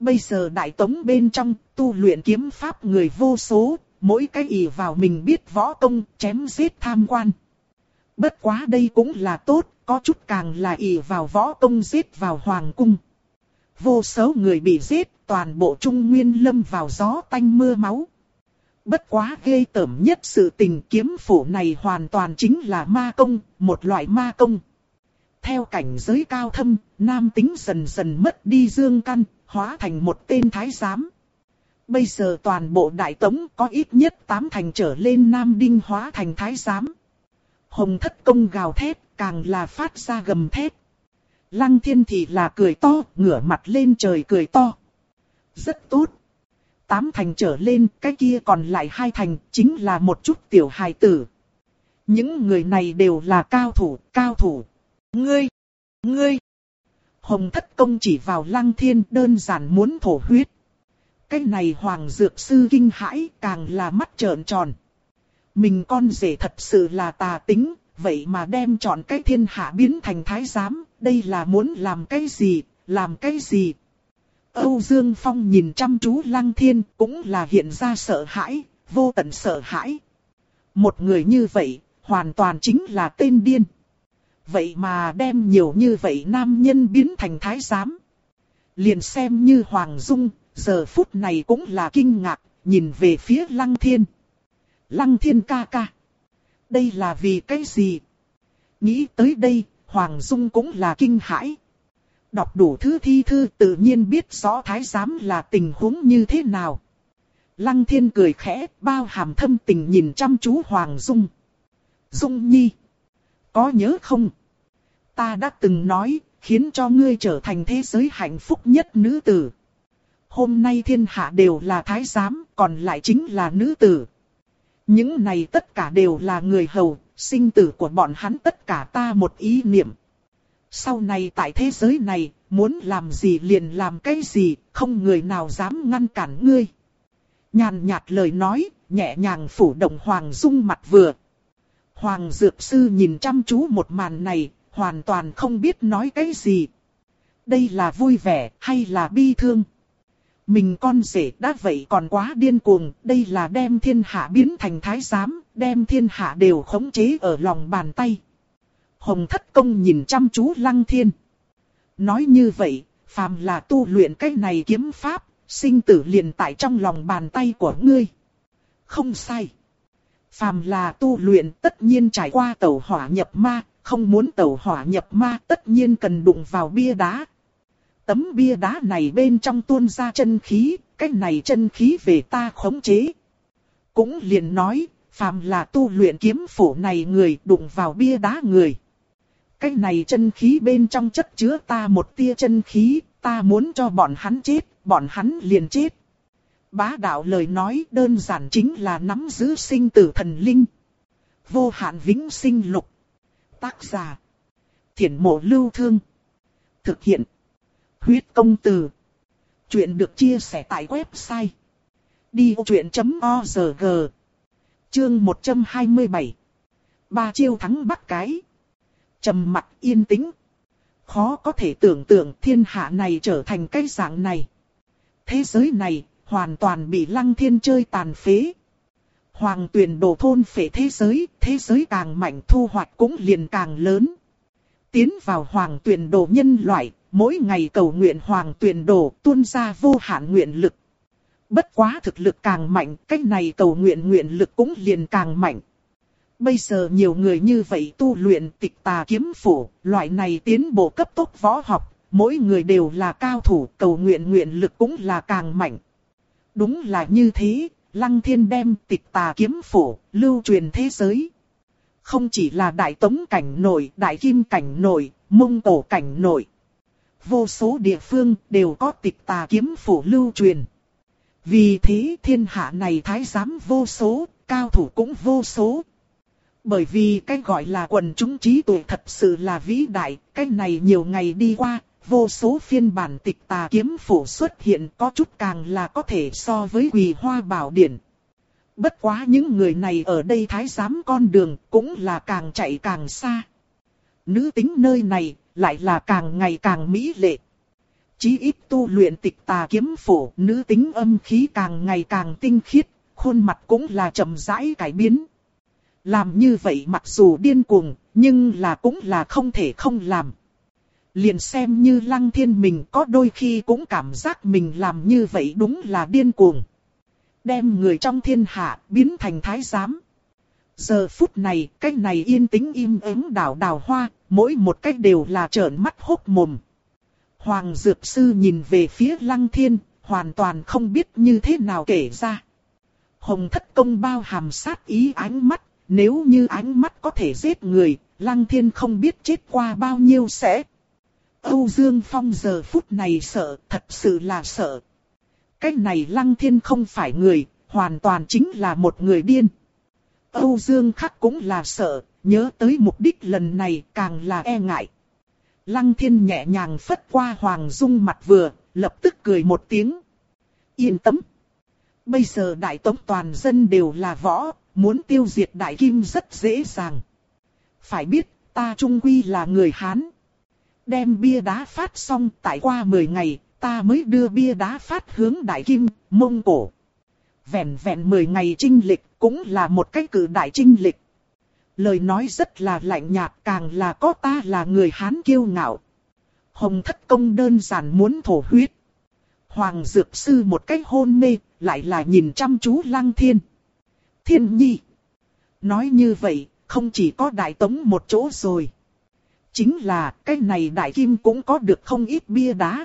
Bây giờ đại tống bên trong tu luyện kiếm pháp người vô số, mỗi cái ỷ vào mình biết võ công, chém giết tham quan. Bất quá đây cũng là tốt, có chút càng là ỷ vào võ công giết vào hoàng cung. Vô số người bị giết, toàn bộ trung nguyên lâm vào gió tanh mưa máu. Bất quá ghê tởm nhất sự tình kiếm phủ này hoàn toàn chính là ma công, một loại ma công. Theo cảnh giới cao thâm, nam tính dần dần mất đi dương căn, hóa thành một tên thái giám. Bây giờ toàn bộ đại tống có ít nhất tám thành trở lên nam đinh hóa thành thái giám. Hồng thất công gào thét, càng là phát ra gầm thét. Lăng thiên thì là cười to, ngửa mặt lên trời cười to. Rất tốt. Tám thành trở lên, cái kia còn lại hai thành, chính là một chút tiểu hài tử. Những người này đều là cao thủ, cao thủ. Ngươi! Ngươi! Hồng thất công chỉ vào lăng thiên đơn giản muốn thổ huyết. Cái này hoàng dược sư kinh hãi càng là mắt trợn tròn. Mình con rể thật sự là tà tính, vậy mà đem chọn cái thiên hạ biến thành thái giám, đây là muốn làm cái gì, làm cái gì. Âu Dương Phong nhìn chăm chú Lăng Thiên cũng là hiện ra sợ hãi, vô tận sợ hãi. Một người như vậy, hoàn toàn chính là tên điên. Vậy mà đem nhiều như vậy nam nhân biến thành thái giám. Liền xem như Hoàng Dung, giờ phút này cũng là kinh ngạc, nhìn về phía Lăng Thiên. Lăng Thiên ca ca. Đây là vì cái gì? Nghĩ tới đây, Hoàng Dung cũng là kinh hãi. Đọc đủ thứ thi thư tự nhiên biết rõ thái giám là tình huống như thế nào. Lăng thiên cười khẽ, bao hàm thâm tình nhìn chăm chú Hoàng Dung. Dung Nhi. Có nhớ không? Ta đã từng nói, khiến cho ngươi trở thành thế giới hạnh phúc nhất nữ tử. Hôm nay thiên hạ đều là thái giám, còn lại chính là nữ tử. Những này tất cả đều là người hầu, sinh tử của bọn hắn tất cả ta một ý niệm. Sau này tại thế giới này, muốn làm gì liền làm cái gì, không người nào dám ngăn cản ngươi. Nhàn nhạt lời nói, nhẹ nhàng phủ động Hoàng Dung mặt vừa. Hoàng Dược Sư nhìn chăm chú một màn này, hoàn toàn không biết nói cái gì. Đây là vui vẻ hay là bi thương? Mình con rể đã vậy còn quá điên cuồng, đây là đem thiên hạ biến thành thái giám, đem thiên hạ đều khống chế ở lòng bàn tay. Hồng thất công nhìn chăm chú lăng thiên. Nói như vậy, phàm là tu luyện cái này kiếm pháp, sinh tử liền tại trong lòng bàn tay của ngươi. Không sai. Phàm là tu luyện tất nhiên trải qua tẩu hỏa nhập ma, không muốn tẩu hỏa nhập ma tất nhiên cần đụng vào bia đá. Tấm bia đá này bên trong tuôn ra chân khí, cái này chân khí về ta khống chế. Cũng liền nói, phàm là tu luyện kiếm phổ này người đụng vào bia đá người. Cái này chân khí bên trong chất chứa ta một tia chân khí, ta muốn cho bọn hắn chết, bọn hắn liền chết. Bá đạo lời nói đơn giản chính là nắm giữ sinh tử thần linh. Vô hạn vĩnh sinh lục. Tác giả. Thiển mộ lưu thương. Thực hiện. Huyết công từ. Chuyện được chia sẻ tại website. Đi vô chuyện.org Chương 127 Ba chiêu thắng bắt cái trầm mặt yên tĩnh. Khó có thể tưởng tượng thiên hạ này trở thành cái dạng này. Thế giới này hoàn toàn bị lăng thiên chơi tàn phế. Hoàng tuyển đổ thôn phệ thế giới, thế giới càng mạnh thu hoạch cũng liền càng lớn. Tiến vào hoàng tuyển đồ nhân loại, mỗi ngày cầu nguyện hoàng tuyển đồ tuôn ra vô hạn nguyện lực. Bất quá thực lực càng mạnh, cách này cầu nguyện nguyện lực cũng liền càng mạnh. Bây giờ nhiều người như vậy tu luyện tịch tà kiếm phủ, loại này tiến bộ cấp tốc võ học, mỗi người đều là cao thủ, cầu nguyện nguyện lực cũng là càng mạnh. Đúng là như thế, Lăng Thiên đem tịch tà kiếm phủ, lưu truyền thế giới. Không chỉ là đại tống cảnh nổi, đại kim cảnh nổi, mông cổ cảnh nổi. Vô số địa phương đều có tịch tà kiếm phủ lưu truyền. Vì thế thiên hạ này thái giám vô số, cao thủ cũng vô số, Bởi vì cái gọi là quần chúng trí tuệ thật sự là vĩ đại, cái này nhiều ngày đi qua, vô số phiên bản tịch tà kiếm phủ xuất hiện có chút càng là có thể so với quỳ hoa bảo điển. Bất quá những người này ở đây thái giám con đường cũng là càng chạy càng xa. Nữ tính nơi này lại là càng ngày càng mỹ lệ. Chí ít tu luyện tịch tà kiếm phổ, nữ tính âm khí càng ngày càng tinh khiết, khuôn mặt cũng là chậm rãi cải biến. Làm như vậy mặc dù điên cuồng, nhưng là cũng là không thể không làm. Liền xem như lăng thiên mình có đôi khi cũng cảm giác mình làm như vậy đúng là điên cuồng. Đem người trong thiên hạ biến thành thái giám. Giờ phút này, cái này yên tĩnh im ắng đảo đảo hoa, mỗi một cách đều là trợn mắt hốc mồm. Hoàng Dược Sư nhìn về phía Lăng Thiên, hoàn toàn không biết như thế nào kể ra. Hồng Thất Công bao hàm sát ý ánh mắt, nếu như ánh mắt có thể giết người, Lăng Thiên không biết chết qua bao nhiêu sẽ. Âu Dương Phong giờ phút này sợ, thật sự là sợ. Cái này Lăng Thiên không phải người, hoàn toàn chính là một người điên. Âu Dương Khắc cũng là sợ, nhớ tới mục đích lần này càng là e ngại. Lăng thiên nhẹ nhàng phất qua Hoàng Dung mặt vừa, lập tức cười một tiếng. Yên tâm. Bây giờ đại tống toàn dân đều là võ, muốn tiêu diệt đại kim rất dễ dàng. Phải biết, ta trung quy là người Hán. Đem bia đá phát xong tại qua 10 ngày, ta mới đưa bia đá phát hướng đại kim, mông cổ. Vẹn vẹn 10 ngày trinh lịch cũng là một cái cử đại trinh lịch. Lời nói rất là lạnh nhạt càng là có ta là người Hán kiêu ngạo. Hồng thất công đơn giản muốn thổ huyết. Hoàng dược sư một cách hôn mê, lại là nhìn chăm chú lăng thiên. Thiên nhi. Nói như vậy, không chỉ có đại tống một chỗ rồi. Chính là cái này đại kim cũng có được không ít bia đá.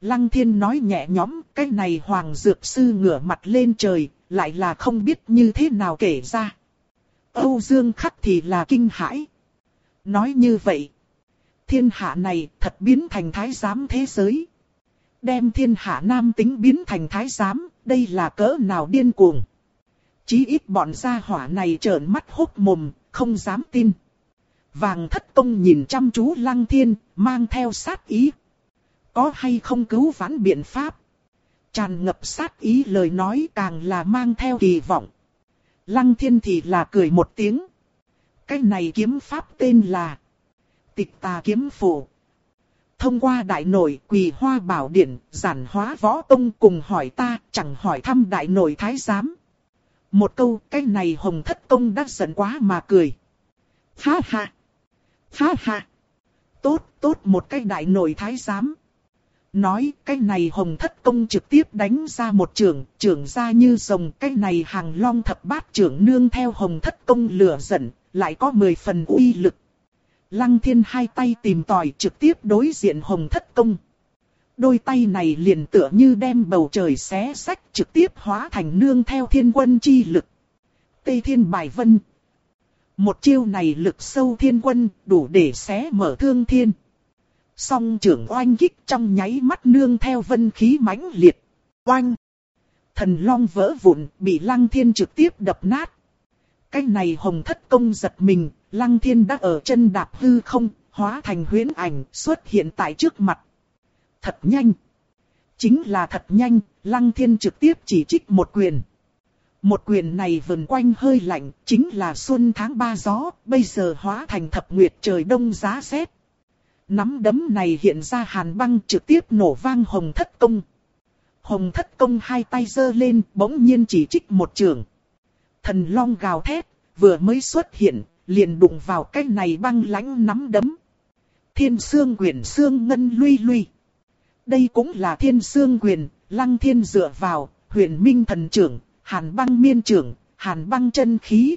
Lăng thiên nói nhẹ nhõm, cái này hoàng dược sư ngửa mặt lên trời, lại là không biết như thế nào kể ra. Âu Dương Khắc thì là kinh hãi. Nói như vậy, thiên hạ này thật biến thành thái giám thế giới. Đem thiên hạ nam tính biến thành thái giám, đây là cỡ nào điên cuồng. Chí ít bọn gia hỏa này trợn mắt hốt mồm, không dám tin. Vàng thất công nhìn chăm chú lăng thiên, mang theo sát ý. Có hay không cứu vãn biện pháp? Tràn ngập sát ý lời nói càng là mang theo kỳ vọng. Lăng thiên thì là cười một tiếng. Cái này kiếm pháp tên là Tịch tà kiếm phổ. Thông qua đại nội quỳ hoa bảo điển, giản hóa võ tông cùng hỏi ta, chẳng hỏi thăm đại nội thái giám. Một câu, cái này hồng thất công đã giận quá mà cười. Ha ha! Ha ha! Tốt, tốt một cái đại nội thái giám. Nói cái này hồng thất công trực tiếp đánh ra một trưởng, trưởng ra như rồng cái này hàng long thập bát trưởng nương theo hồng thất công lửa giận, lại có mười phần uy lực. Lăng thiên hai tay tìm tòi trực tiếp đối diện hồng thất công. Đôi tay này liền tựa như đem bầu trời xé sách trực tiếp hóa thành nương theo thiên quân chi lực. Tây thiên bài vân. Một chiêu này lực sâu thiên quân đủ để xé mở thương thiên. Song trưởng oanh kích trong nháy mắt nương theo vân khí mãnh liệt. Oanh! Thần long vỡ vụn, bị lăng thiên trực tiếp đập nát. Cái này hồng thất công giật mình, lăng thiên đã ở chân đạp hư không, hóa thành huyễn ảnh xuất hiện tại trước mặt. Thật nhanh! Chính là thật nhanh, lăng thiên trực tiếp chỉ trích một quyền. Một quyền này vần quanh hơi lạnh, chính là xuân tháng ba gió, bây giờ hóa thành thập nguyệt trời đông giá rét. Nắm đấm này hiện ra hàn băng trực tiếp nổ vang hồng thất công. Hồng thất công hai tay giơ lên bỗng nhiên chỉ trích một trường. Thần long gào thét, vừa mới xuất hiện, liền đụng vào cái này băng lãnh nắm đấm. Thiên xương quyền xương ngân luy luy. Đây cũng là thiên xương quyền, lăng thiên dựa vào, huyền minh thần trưởng, hàn băng miên trưởng, hàn băng chân khí.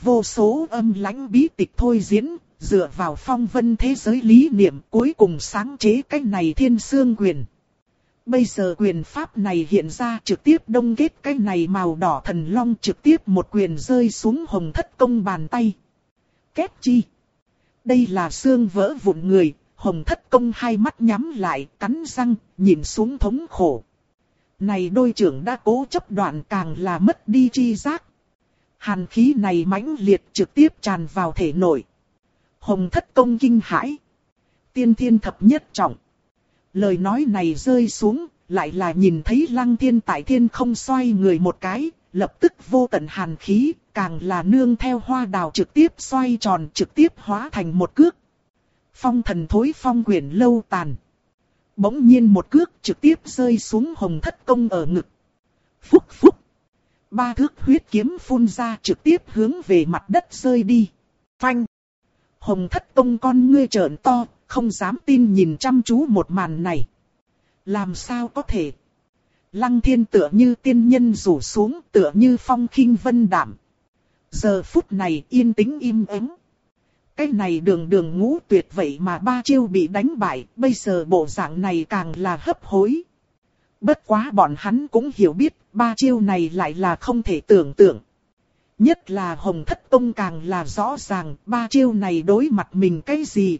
Vô số âm lãnh bí tịch thôi diễn, dựa vào phong vân thế giới lý niệm cuối cùng sáng chế cái này thiên xương quyền. Bây giờ quyền pháp này hiện ra trực tiếp đông kết cái này màu đỏ thần long trực tiếp một quyền rơi xuống hồng thất công bàn tay. Kết chi? Đây là xương vỡ vụn người, hồng thất công hai mắt nhắm lại, cắn răng, nhìn xuống thống khổ. Này đôi trưởng đã cố chấp đoạn càng là mất đi chi giác. Hàn khí này mãnh liệt trực tiếp tràn vào thể nội. Hồng thất công kinh hãi. Tiên thiên thập nhất trọng. Lời nói này rơi xuống, lại là nhìn thấy lăng thiên tại thiên không xoay người một cái, lập tức vô tận hàn khí, càng là nương theo hoa đào trực tiếp xoay tròn trực tiếp hóa thành một cước. Phong thần thối phong quyển lâu tàn. Bỗng nhiên một cước trực tiếp rơi xuống hồng thất công ở ngực. Phúc phúc. Ba thước huyết kiếm phun ra trực tiếp hướng về mặt đất rơi đi. Phanh. Hồng thất tông con ngươi trợn to, không dám tin nhìn chăm chú một màn này. Làm sao có thể? Lăng thiên tựa như tiên nhân rủ xuống tựa như phong khinh vân đảm. Giờ phút này yên tĩnh im ắng. Cái này đường đường ngũ tuyệt vậy mà ba chiêu bị đánh bại, bây giờ bộ dạng này càng là hấp hối. Bất quá bọn hắn cũng hiểu biết, ba chiêu này lại là không thể tưởng tượng. Nhất là Hồng Thất Tông càng là rõ ràng, ba chiêu này đối mặt mình cái gì.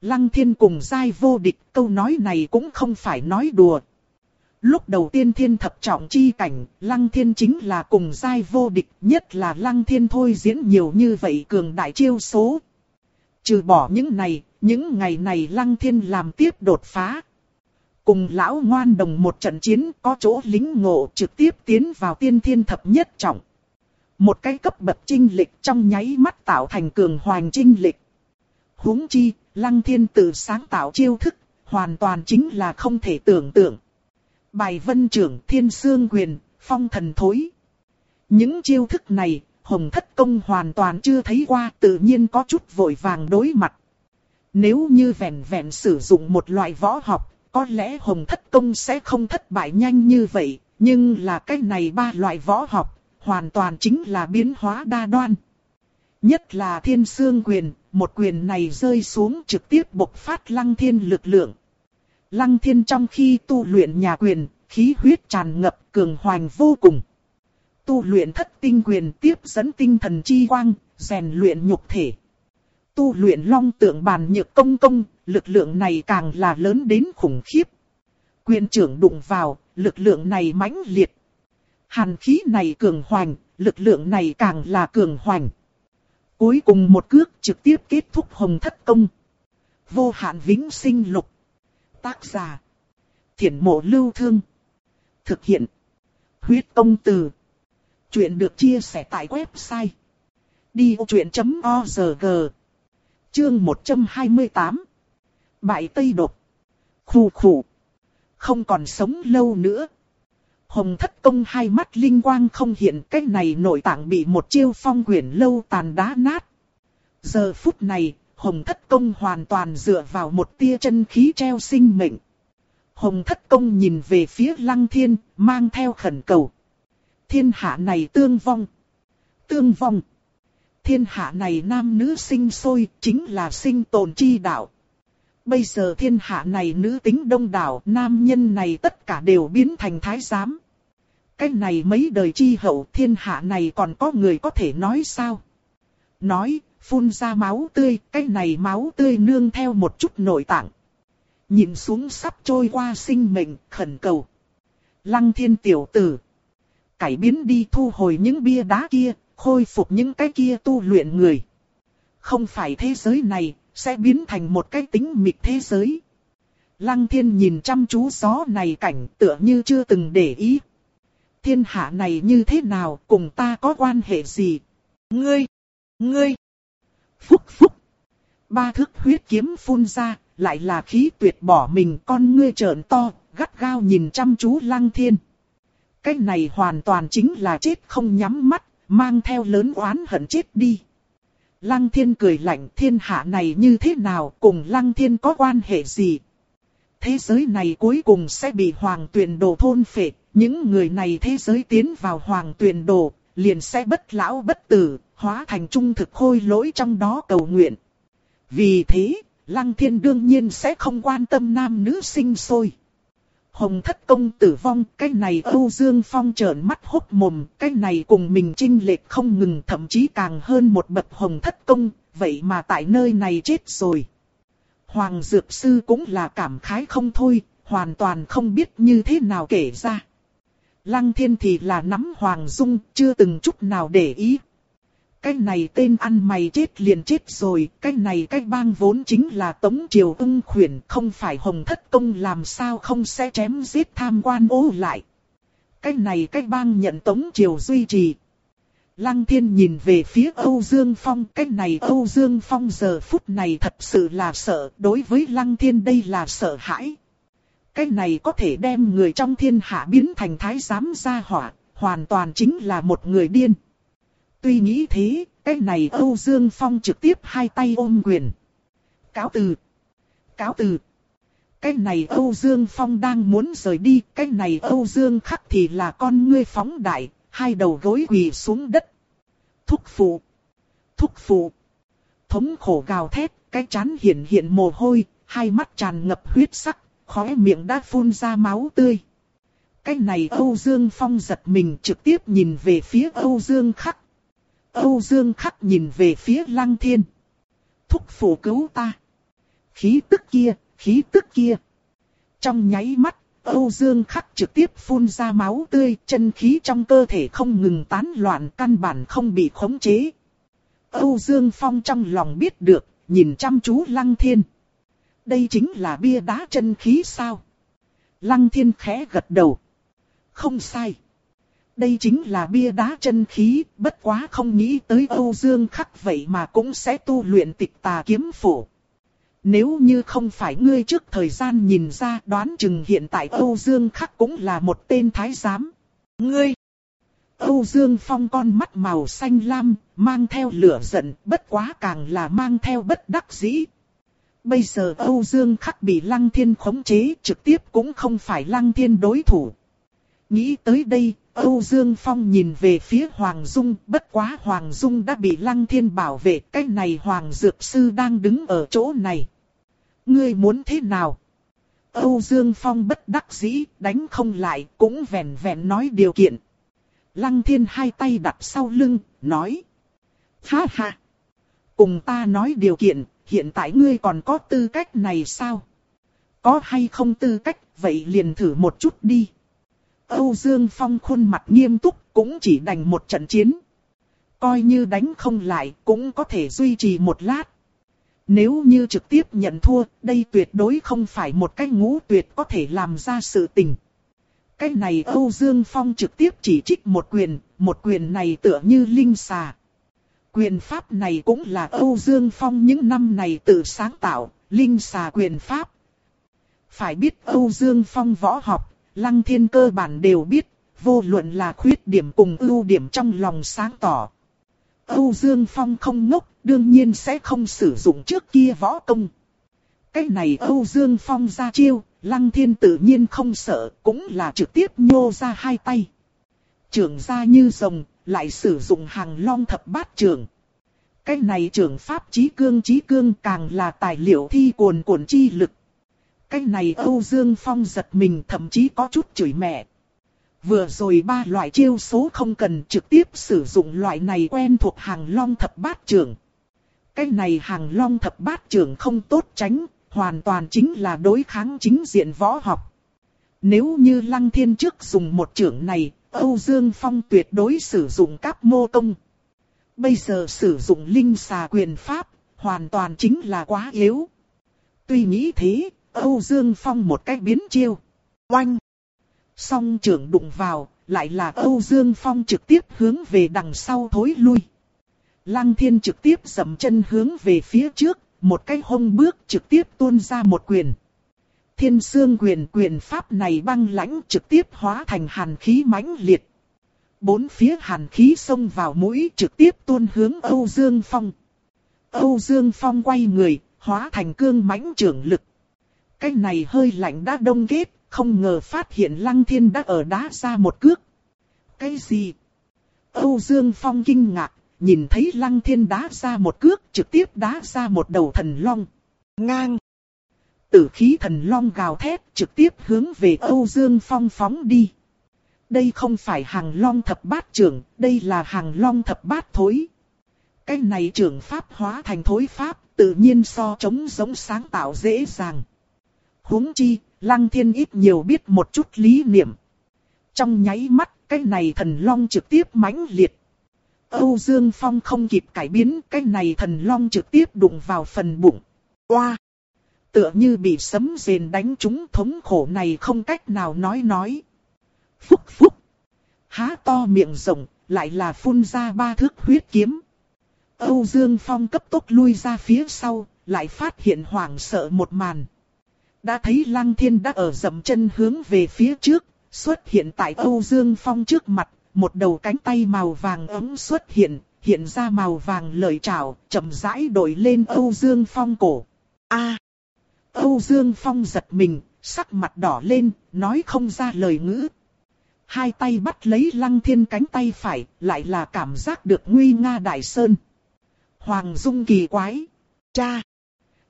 Lăng thiên cùng giai vô địch, câu nói này cũng không phải nói đùa. Lúc đầu tiên thiên thập trọng chi cảnh, lăng thiên chính là cùng giai vô địch, nhất là lăng thiên thôi diễn nhiều như vậy cường đại chiêu số. Trừ bỏ những này, những ngày này lăng thiên làm tiếp đột phá. Cùng lão ngoan đồng một trận chiến có chỗ lính ngộ trực tiếp tiến vào tiên thiên thập nhất trọng. Một cái cấp bậc trinh lịch trong nháy mắt tạo thành cường hoàng trinh lịch. huống chi, lăng thiên tự sáng tạo chiêu thức, hoàn toàn chính là không thể tưởng tượng. Bài vân trưởng thiên sương quyền, phong thần thối. Những chiêu thức này, hồng thất công hoàn toàn chưa thấy qua tự nhiên có chút vội vàng đối mặt. Nếu như vẹn vẹn sử dụng một loại võ học, có lẽ hồng thất công sẽ không thất bại nhanh như vậy, nhưng là cái này ba loại võ học, hoàn toàn chính là biến hóa đa đoan. Nhất là thiên sương quyền, một quyền này rơi xuống trực tiếp bộc phát lăng thiên lực lượng. Lăng thiên trong khi tu luyện nhà quyền, khí huyết tràn ngập cường hoành vô cùng. Tu luyện thất tinh quyền tiếp dẫn tinh thần chi quang, rèn luyện nhục thể. Tu luyện long tượng bàn nhược công công, lực lượng này càng là lớn đến khủng khiếp. Quyền trưởng đụng vào, lực lượng này mãnh liệt. Hàn khí này cường hoành, lực lượng này càng là cường hoành. Cuối cùng một cước trực tiếp kết thúc hồng thất công. Vô hạn vĩnh sinh lục. Tác giả. Thiển mộ lưu thương. Thực hiện. Huyết công từ. Chuyện được chia sẻ tại website. Đi vô chuyện.org Chương 128 Bại Tây Đột Khủ khủ Không còn sống lâu nữa. Hồng thất công hai mắt linh quang không hiện cái này nội tạng bị một chiêu phong quyển lâu tàn đá nát. Giờ phút này, hồng thất công hoàn toàn dựa vào một tia chân khí treo sinh mệnh. Hồng thất công nhìn về phía lăng thiên, mang theo khẩn cầu. Thiên hạ này tương vong. Tương vong. Thiên hạ này nam nữ sinh sôi, chính là sinh tồn chi đạo. Bây giờ thiên hạ này nữ tính đông đảo, nam nhân này tất cả đều biến thành thái giám. Cái này mấy đời chi hậu thiên hạ này còn có người có thể nói sao? Nói, phun ra máu tươi, cái này máu tươi nương theo một chút nội tạng. Nhìn xuống sắp trôi qua sinh mệnh, khẩn cầu. Lăng thiên tiểu tử. Cải biến đi thu hồi những bia đá kia, khôi phục những cái kia tu luyện người. Không phải thế giới này, sẽ biến thành một cái tính mịch thế giới. Lăng thiên nhìn chăm chú gió này cảnh tựa như chưa từng để ý. Thiên hạ này như thế nào cùng ta có quan hệ gì? Ngươi! Ngươi! Phúc phúc! Ba thước huyết kiếm phun ra, lại là khí tuyệt bỏ mình con ngươi trợn to, gắt gao nhìn chăm chú lăng thiên. Cái này hoàn toàn chính là chết không nhắm mắt, mang theo lớn oán hận chết đi. Lăng thiên cười lạnh thiên hạ này như thế nào cùng lăng thiên có quan hệ gì? Thế giới này cuối cùng sẽ bị hoàng tuyển đồ thôn phệ, những người này thế giới tiến vào hoàng tuyển đồ, liền sẽ bất lão bất tử, hóa thành trung thực khôi lỗi trong đó cầu nguyện. Vì thế, Lăng Thiên đương nhiên sẽ không quan tâm nam nữ sinh sôi. Hồng thất công tử vong, cái này Âu Dương Phong trợn mắt hốc mồm, cái này cùng mình trinh lệch không ngừng thậm chí càng hơn một bậc hồng thất công, vậy mà tại nơi này chết rồi. Hoàng Dược Sư cũng là cảm khái không thôi, hoàn toàn không biết như thế nào kể ra. Lăng thiên thì là nắm Hoàng Dung, chưa từng chút nào để ý. Cái này tên ăn mày chết liền chết rồi, cái này cái bang vốn chính là Tống Triều ưng khuyển, không phải Hồng Thất Công làm sao không sẽ chém giết tham quan ô lại. Cái này cái bang nhận Tống Triều duy trì. Lăng thiên nhìn về phía Âu Dương Phong, cái này Âu Dương Phong giờ phút này thật sự là sợ, đối với Lăng thiên đây là sợ hãi. Cái này có thể đem người trong thiên hạ biến thành thái giám gia hỏa, hoàn toàn chính là một người điên. Tuy nghĩ thế, cái này Âu Dương Phong trực tiếp hai tay ôm quyền. Cáo từ. Cáo từ. Cái này Âu Dương Phong đang muốn rời đi, cái này Âu Dương khắc thì là con ngươi phóng đại, hai đầu gối quỳ xuống đất. Thúc phụ. Thúc phụ. Thống khổ gào thét, cái chán hiện hiện mồ hôi, hai mắt tràn ngập huyết sắc, khóe miệng đã phun ra máu tươi. Cái này Âu Dương Phong giật mình trực tiếp nhìn về phía Âu Dương khắc. Âu Dương khắc nhìn về phía Lăng Thiên. Thúc phủ cứu ta. Khí tức kia, khí tức kia. Trong nháy mắt, Âu Dương khắc trực tiếp phun ra máu tươi, chân khí trong cơ thể không ngừng tán loạn, căn bản không bị khống chế. Âu Dương Phong trong lòng biết được, nhìn chăm chú Lăng Thiên. Đây chính là bia đá chân khí sao? Lăng Thiên khẽ gật đầu. Không sai. Đây chính là bia đá chân khí, bất quá không nghĩ tới Âu Dương khắc vậy mà cũng sẽ tu luyện tịch tà kiếm phổ. Nếu như không phải ngươi trước thời gian nhìn ra đoán chừng hiện tại Âu Dương khắc cũng là một tên thái giám. Ngươi! Âu Dương Phong con mắt màu xanh lam, mang theo lửa giận, bất quá càng là mang theo bất đắc dĩ. Bây giờ Âu Dương khắc bị Lăng Thiên khống chế trực tiếp cũng không phải Lăng Thiên đối thủ. Nghĩ tới đây, Âu Dương Phong nhìn về phía Hoàng Dung, bất quá Hoàng Dung đã bị Lăng Thiên bảo vệ, cái này Hoàng Dược Sư đang đứng ở chỗ này. Ngươi muốn thế nào? Âu Dương Phong bất đắc dĩ, đánh không lại, cũng vẹn vẹn nói điều kiện. Lăng Thiên hai tay đặt sau lưng, nói. Ha ha! Cùng ta nói điều kiện, hiện tại ngươi còn có tư cách này sao? Có hay không tư cách, vậy liền thử một chút đi. Âu Dương Phong khuôn mặt nghiêm túc, cũng chỉ đành một trận chiến. Coi như đánh không lại, cũng có thể duy trì một lát. Nếu như trực tiếp nhận thua, đây tuyệt đối không phải một cái ngũ tuyệt có thể làm ra sự tình. Cái này Âu Dương Phong trực tiếp chỉ trích một quyền, một quyền này tựa như linh xà. Quyền pháp này cũng là Âu Dương Phong những năm này tự sáng tạo, linh xà quyền pháp. Phải biết Âu Dương Phong võ học, Lăng Thiên cơ bản đều biết, vô luận là khuyết điểm cùng ưu điểm trong lòng sáng tỏ. Âu Dương Phong không ngốc, đương nhiên sẽ không sử dụng trước kia võ công. Cái này Âu Dương Phong ra chiêu, Lăng Thiên tự nhiên không sợ, cũng là trực tiếp nhô ra hai tay. Trưởng ra như rồng, lại sử dụng hàng long thập bát trường, Cái này trưởng pháp trí cương trí cương càng là tài liệu thi cuồn cuộn chi lực. Cái này Âu Dương Phong giật mình thậm chí có chút chửi mẹ. Vừa rồi ba loại chiêu số không cần trực tiếp sử dụng loại này quen thuộc hàng long thập bát trường, Cái này hàng long thập bát trường không tốt tránh, hoàn toàn chính là đối kháng chính diện võ học. Nếu như Lăng Thiên trước dùng một trưởng này, Âu Dương Phong tuyệt đối sử dụng các mô công. Bây giờ sử dụng linh xà quyền pháp, hoàn toàn chính là quá yếu. Tuy nghĩ thế, Âu Dương Phong một cách biến chiêu. Oanh! Song trưởng đụng vào, lại là Âu Dương Phong trực tiếp hướng về đằng sau thối lui. Lăng thiên trực tiếp dậm chân hướng về phía trước, một cái hông bước trực tiếp tuôn ra một quyền. Thiên dương quyền quyền pháp này băng lãnh trực tiếp hóa thành hàn khí mãnh liệt. Bốn phía hàn khí xông vào mũi trực tiếp tuôn hướng Âu Dương Phong. Âu Dương Phong quay người, hóa thành cương mãnh trưởng lực. Cái này hơi lạnh đã đông kết, không ngờ phát hiện Lăng Thiên đã ở đá ra một cước. Cái gì? Âu Dương Phong kinh ngạc, nhìn thấy Lăng Thiên đá ra một cước trực tiếp đá ra một đầu thần long. Ngang! Tử khí thần long gào thét trực tiếp hướng về Âu Dương Phong phóng đi. Đây không phải hàng long thập bát trưởng, đây là hàng long thập bát thối. Cái này trưởng pháp hóa thành thối pháp, tự nhiên so chống giống sáng tạo dễ dàng. huống chi, Lăng Thiên ít nhiều biết một chút lý niệm. Trong nháy mắt, cái này thần long trực tiếp mãnh liệt. Âu Dương Phong không kịp cải biến, cái này thần long trực tiếp đụng vào phần bụng. Oa! Tựa như bị sấm rền đánh trúng thống khổ này không cách nào nói nói. Phúc phúc! Há to miệng rộng, lại là phun ra ba thước huyết kiếm. Âu Dương Phong cấp tốc lui ra phía sau, lại phát hiện hoảng sợ một màn. Đã thấy Lăng Thiên đã ở dậm chân hướng về phía trước, xuất hiện tại Âu Dương Phong trước mặt, một đầu cánh tay màu vàng ấm xuất hiện, hiện ra màu vàng lời chào chậm rãi đổi lên Âu Dương Phong cổ. A! Âu Dương Phong giật mình, sắc mặt đỏ lên, nói không ra lời ngữ. Hai tay bắt lấy Lăng Thiên cánh tay phải, lại là cảm giác được nguy nga đại sơn. Hoàng Dung kỳ quái. Cha!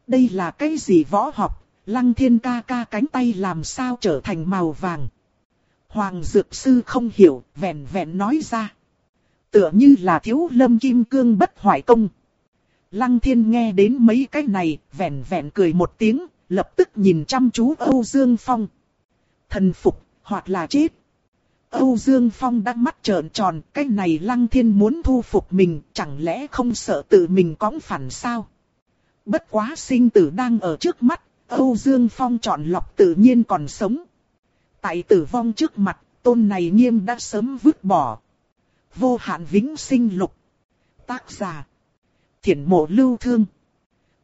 Đây là cái gì võ học, Lăng Thiên ca ca cánh tay làm sao trở thành màu vàng. Hoàng Dược Sư không hiểu, vẹn vẹn nói ra. Tựa như là thiếu lâm kim cương bất hoại công. Lăng Thiên nghe đến mấy cái này, vẹn vẹn cười một tiếng, lập tức nhìn chăm chú Âu Dương Phong. Thần phục, hoặc là chết. Âu Dương Phong đang mắt trợn tròn, cái này Lăng Thiên muốn thu phục mình, chẳng lẽ không sợ tự mình cõng phản sao? Bất quá sinh tử đang ở trước mắt, Âu Dương Phong chọn lọc tự nhiên còn sống. Tại tử vong trước mặt, tôn này nghiêm đã sớm vứt bỏ. Vô hạn vĩnh sinh lục. Tác giả. Thiển mộ lưu thương.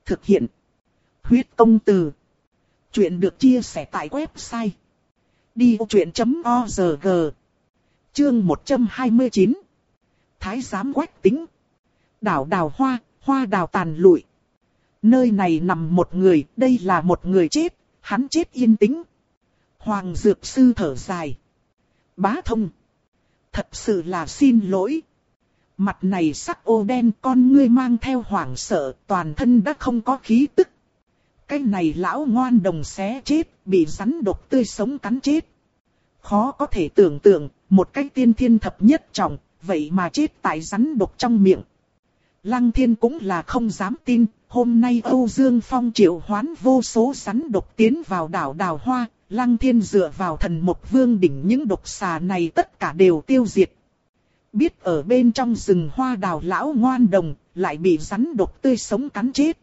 Thực hiện. Huyết công từ. Chuyện được chia sẻ tại website. Đi vô chuyện.org Chương 129 Thái giám quách tính Đảo đào hoa, hoa đào tàn lụi. Nơi này nằm một người, đây là một người chết, hắn chết yên tĩnh. Hoàng Dược Sư thở dài. Bá thông. Thật sự là xin lỗi. Mặt này sắc ô đen con ngươi mang theo hoảng sợ, toàn thân đã không có khí tức. Cái này lão ngoan đồng xé chết, bị rắn độc tươi sống cắn chết. Khó có thể tưởng tượng, một cái tiên thiên thập nhất trọng, vậy mà chết tại rắn độc trong miệng. Lăng thiên cũng là không dám tin, hôm nay Âu Dương Phong triệu hoán vô số rắn độc tiến vào đảo đào hoa, Lăng thiên dựa vào thần một vương đỉnh những độc xà này tất cả đều tiêu diệt. Biết ở bên trong rừng hoa đào lão ngoan đồng, lại bị rắn độc tươi sống cắn chết.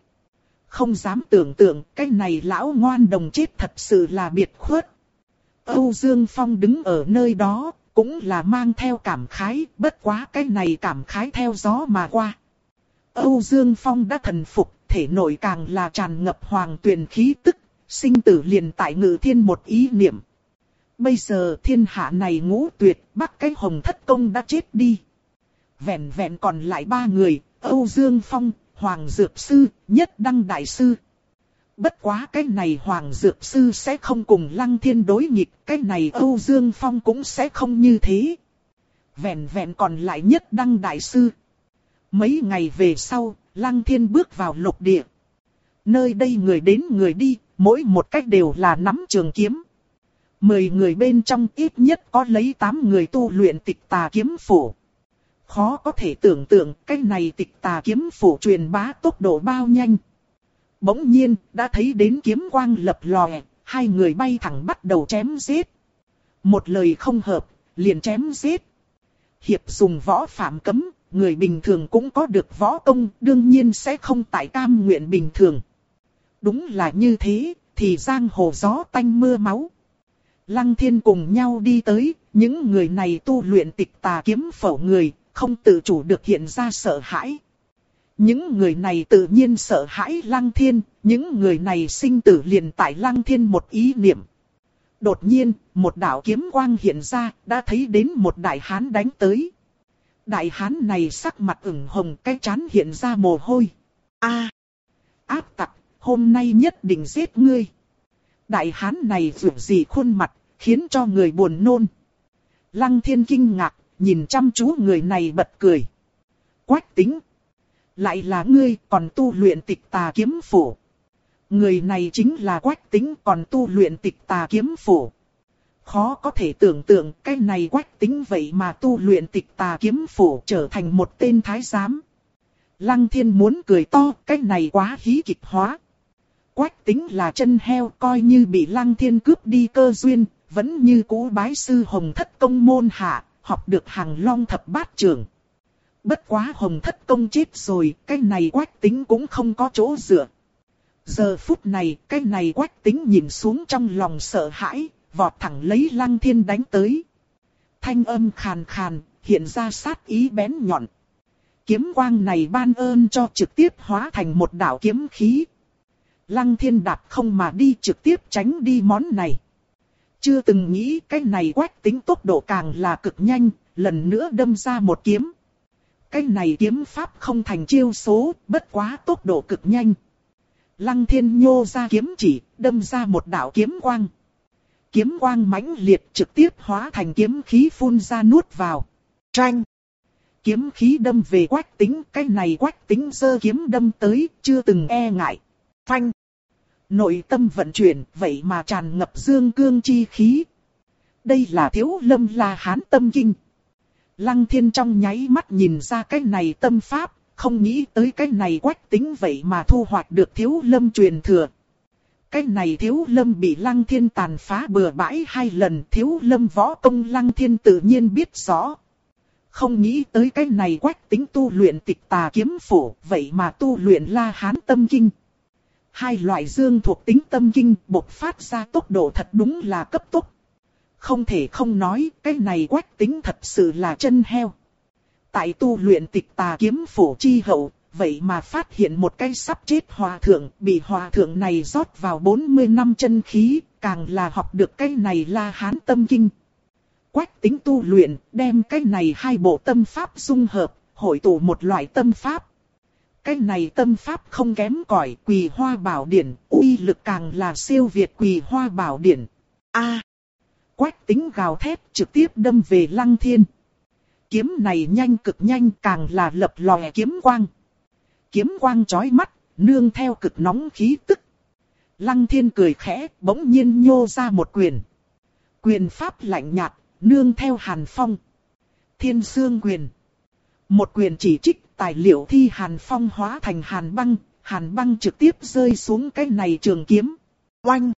Không dám tưởng tượng, cái này lão ngoan đồng chết thật sự là biệt khuất. Âu Dương Phong đứng ở nơi đó, cũng là mang theo cảm khái, bất quá cái này cảm khái theo gió mà qua. Âu Dương Phong đã thần phục, thể nội càng là tràn ngập hoàng tuyền khí tức, sinh tử liền tại ngự thiên một ý niệm. Bây giờ thiên hạ này ngũ tuyệt, bắc cái hồng thất công đã chết đi. Vẹn vẹn còn lại ba người, Âu Dương Phong, Hoàng Dược Sư, Nhất Đăng Đại Sư. Bất quá cái này Hoàng Dược Sư sẽ không cùng Lăng Thiên đối nghịch, cái này Âu Dương Phong cũng sẽ không như thế. Vẹn vẹn còn lại Nhất Đăng Đại Sư. Mấy ngày về sau, Lăng Thiên bước vào lục địa. Nơi đây người đến người đi, mỗi một cách đều là nắm trường kiếm. Mười người bên trong ít nhất có lấy tám người tu luyện tịch tà kiếm phủ. Khó có thể tưởng tượng cái này tịch tà kiếm phủ truyền bá tốc độ bao nhanh. Bỗng nhiên, đã thấy đến kiếm quang lập lòe, hai người bay thẳng bắt đầu chém giết. Một lời không hợp, liền chém giết. Hiệp dùng võ phạm cấm, người bình thường cũng có được võ công, đương nhiên sẽ không tại cam nguyện bình thường. Đúng là như thế, thì giang hồ gió tanh mưa máu. Lăng thiên cùng nhau đi tới, những người này tu luyện tịch tà kiếm phẩu người, không tự chủ được hiện ra sợ hãi. Những người này tự nhiên sợ hãi lăng thiên, những người này sinh tử liền tại lăng thiên một ý niệm. Đột nhiên, một đạo kiếm quang hiện ra, đã thấy đến một đại hán đánh tới. Đại hán này sắc mặt ửng hồng, cái chán hiện ra mồ hôi. A, áp tặc, hôm nay nhất định giết ngươi. Đại hán này vượt gì khuôn mặt, khiến cho người buồn nôn. Lăng thiên kinh ngạc, nhìn chăm chú người này bật cười. Quách tính. Lại là ngươi còn tu luyện tịch tà kiếm phủ. Người này chính là quách tính còn tu luyện tịch tà kiếm phủ. Khó có thể tưởng tượng cái này quách tính vậy mà tu luyện tịch tà kiếm phủ trở thành một tên thái giám. Lăng thiên muốn cười to, cái này quá hí kịch hóa. Quách tính là chân heo coi như bị lăng thiên cướp đi cơ duyên, vẫn như cũ bái sư hồng thất công môn hạ, học được hàng long thập bát trưởng. Bất quá hồng thất công chết rồi, cái này quách tính cũng không có chỗ dựa. Giờ phút này, cái này quách tính nhìn xuống trong lòng sợ hãi, vọt thẳng lấy lăng thiên đánh tới. Thanh âm khàn khàn, hiện ra sát ý bén nhọn. Kiếm quang này ban ơn cho trực tiếp hóa thành một đạo kiếm khí. Lăng thiên đạp không mà đi trực tiếp tránh đi món này. Chưa từng nghĩ cái này quách tính tốc độ càng là cực nhanh, lần nữa đâm ra một kiếm. Cái này kiếm pháp không thành chiêu số, bất quá tốc độ cực nhanh. Lăng thiên nhô ra kiếm chỉ, đâm ra một đạo kiếm quang. Kiếm quang mãnh liệt trực tiếp hóa thành kiếm khí phun ra nuốt vào. Tranh! Kiếm khí đâm về quách tính, cái này quách tính giơ kiếm đâm tới, chưa từng e ngại. Phanh! Nội tâm vận chuyển, vậy mà tràn ngập dương cương chi khí. Đây là thiếu lâm la hán tâm kinh. Lăng thiên trong nháy mắt nhìn ra cái này tâm pháp, không nghĩ tới cái này quách tính vậy mà thu hoạch được thiếu lâm truyền thừa. Cái này thiếu lâm bị lăng thiên tàn phá bừa bãi hai lần thiếu lâm võ công lăng thiên tự nhiên biết rõ. Không nghĩ tới cái này quách tính tu luyện tịch tà kiếm phổ, vậy mà tu luyện la hán tâm kinh. Hai loại dương thuộc tính tâm kinh bộc phát ra tốc độ thật đúng là cấp tốc. Không thể không nói, cái này quách tính thật sự là chân heo. Tại tu luyện tịch tà kiếm phổ chi hậu, vậy mà phát hiện một cái sắp chết hòa thượng, bị hòa thượng này rót vào 40 năm chân khí, càng là học được cái này la hán tâm kinh. Quách tính tu luyện, đem cái này hai bộ tâm pháp dung hợp, hội tụ một loại tâm pháp. Cái này tâm pháp không kém cỏi quỳ hoa bảo điển, uy lực càng là siêu việt quỳ hoa bảo điển. A. quách tính gào thét trực tiếp đâm về lăng thiên. Kiếm này nhanh cực nhanh càng là lập lòe kiếm quang. Kiếm quang chói mắt, nương theo cực nóng khí tức. Lăng thiên cười khẽ, bỗng nhiên nhô ra một quyền. Quyền pháp lạnh nhạt, nương theo hàn phong. Thiên sương quyền. Một quyền chỉ trích tài liệu thi hàn phong hóa thành hàn băng, hàn băng trực tiếp rơi xuống cái này trường kiếm. Oanh!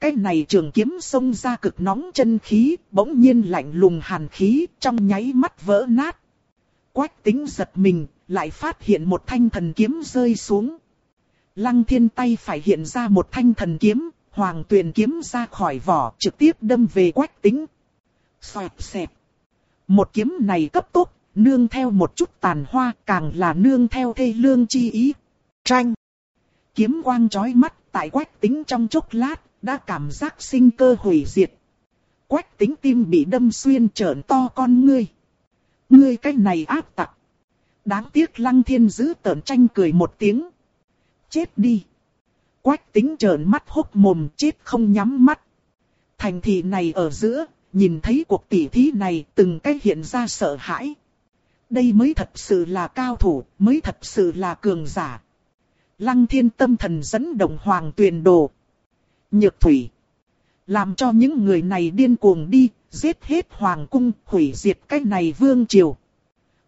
Cái này trường kiếm xông ra cực nóng chân khí, bỗng nhiên lạnh lùng hàn khí, trong nháy mắt vỡ nát. Quách tính giật mình, lại phát hiện một thanh thần kiếm rơi xuống. Lăng thiên tay phải hiện ra một thanh thần kiếm, hoàng tuyền kiếm ra khỏi vỏ trực tiếp đâm về quách tính. Xoẹt xẹp. Một kiếm này cấp tốc, nương theo một chút tàn hoa, càng là nương theo thê lương chi ý. Tranh. Kiếm quang chói mắt, tại quách tính trong chốc lát, đã cảm giác sinh cơ hủy diệt. Quách tính tim bị đâm xuyên trợn to con ngươi. Ngươi cái này áp tặc. Đáng tiếc lăng thiên giữ tợn tranh cười một tiếng. Chết đi. Quách tính trợn mắt hốc mồm chết không nhắm mắt. Thành thị này ở giữa, nhìn thấy cuộc tỉ thí này từng cái hiện ra sợ hãi. Đây mới thật sự là cao thủ, mới thật sự là cường giả. Lăng thiên tâm thần dẫn động hoàng tuyền đồ. Nhược thủy. Làm cho những người này điên cuồng đi, giết hết hoàng cung, hủy diệt cái này vương triều.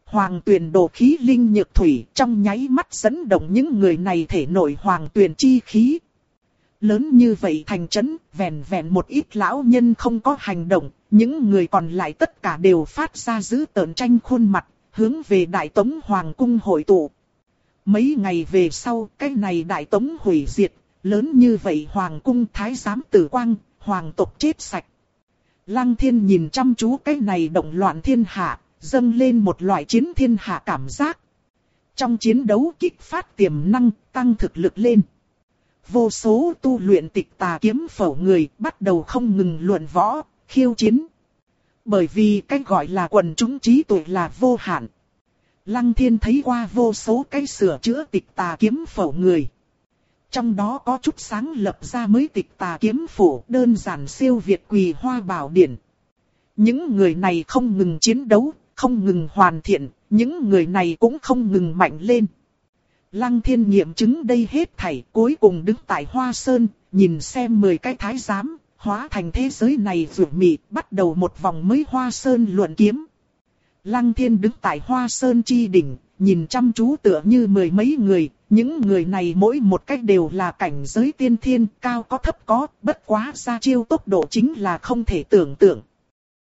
Hoàng tuyền đồ khí linh nhược thủy trong nháy mắt dẫn động những người này thể nội hoàng tuyền chi khí. Lớn như vậy thành trấn, vẹn vẹn một ít lão nhân không có hành động, những người còn lại tất cả đều phát ra giữ tợn tranh khuôn mặt, hướng về Đại Tống Hoàng cung hội tụ. Mấy ngày về sau, cái này Đại Tống hủy diệt, lớn như vậy Hoàng cung Thái giám tử quang, Hoàng tộc chết sạch. Lăng thiên nhìn chăm chú cái này động loạn thiên hạ, dâng lên một loại chiến thiên hạ cảm giác. Trong chiến đấu kích phát tiềm năng, tăng thực lực lên. Vô số tu luyện tịch tà kiếm phẩu người bắt đầu không ngừng luận võ, khiêu chiến. Bởi vì cách gọi là quần chúng trí tuệ là vô hạn. Lăng thiên thấy qua vô số cái sửa chữa tịch tà kiếm phổ người. Trong đó có chút sáng lập ra mới tịch tà kiếm phổ đơn giản siêu việt quỳ hoa bảo điển. Những người này không ngừng chiến đấu, không ngừng hoàn thiện, những người này cũng không ngừng mạnh lên. Lăng thiên nghiệm chứng đây hết thảy cuối cùng đứng tại Hoa Sơn, nhìn xem 10 cái thái giám, hóa thành thế giới này rượu mị, bắt đầu một vòng mới hoa sơn luận kiếm. Lăng thiên đứng tại hoa sơn chi đỉnh, nhìn chăm chú tựa như mười mấy người, những người này mỗi một cách đều là cảnh giới tiên thiên, cao có thấp có, bất quá ra chiêu tốc độ chính là không thể tưởng tượng.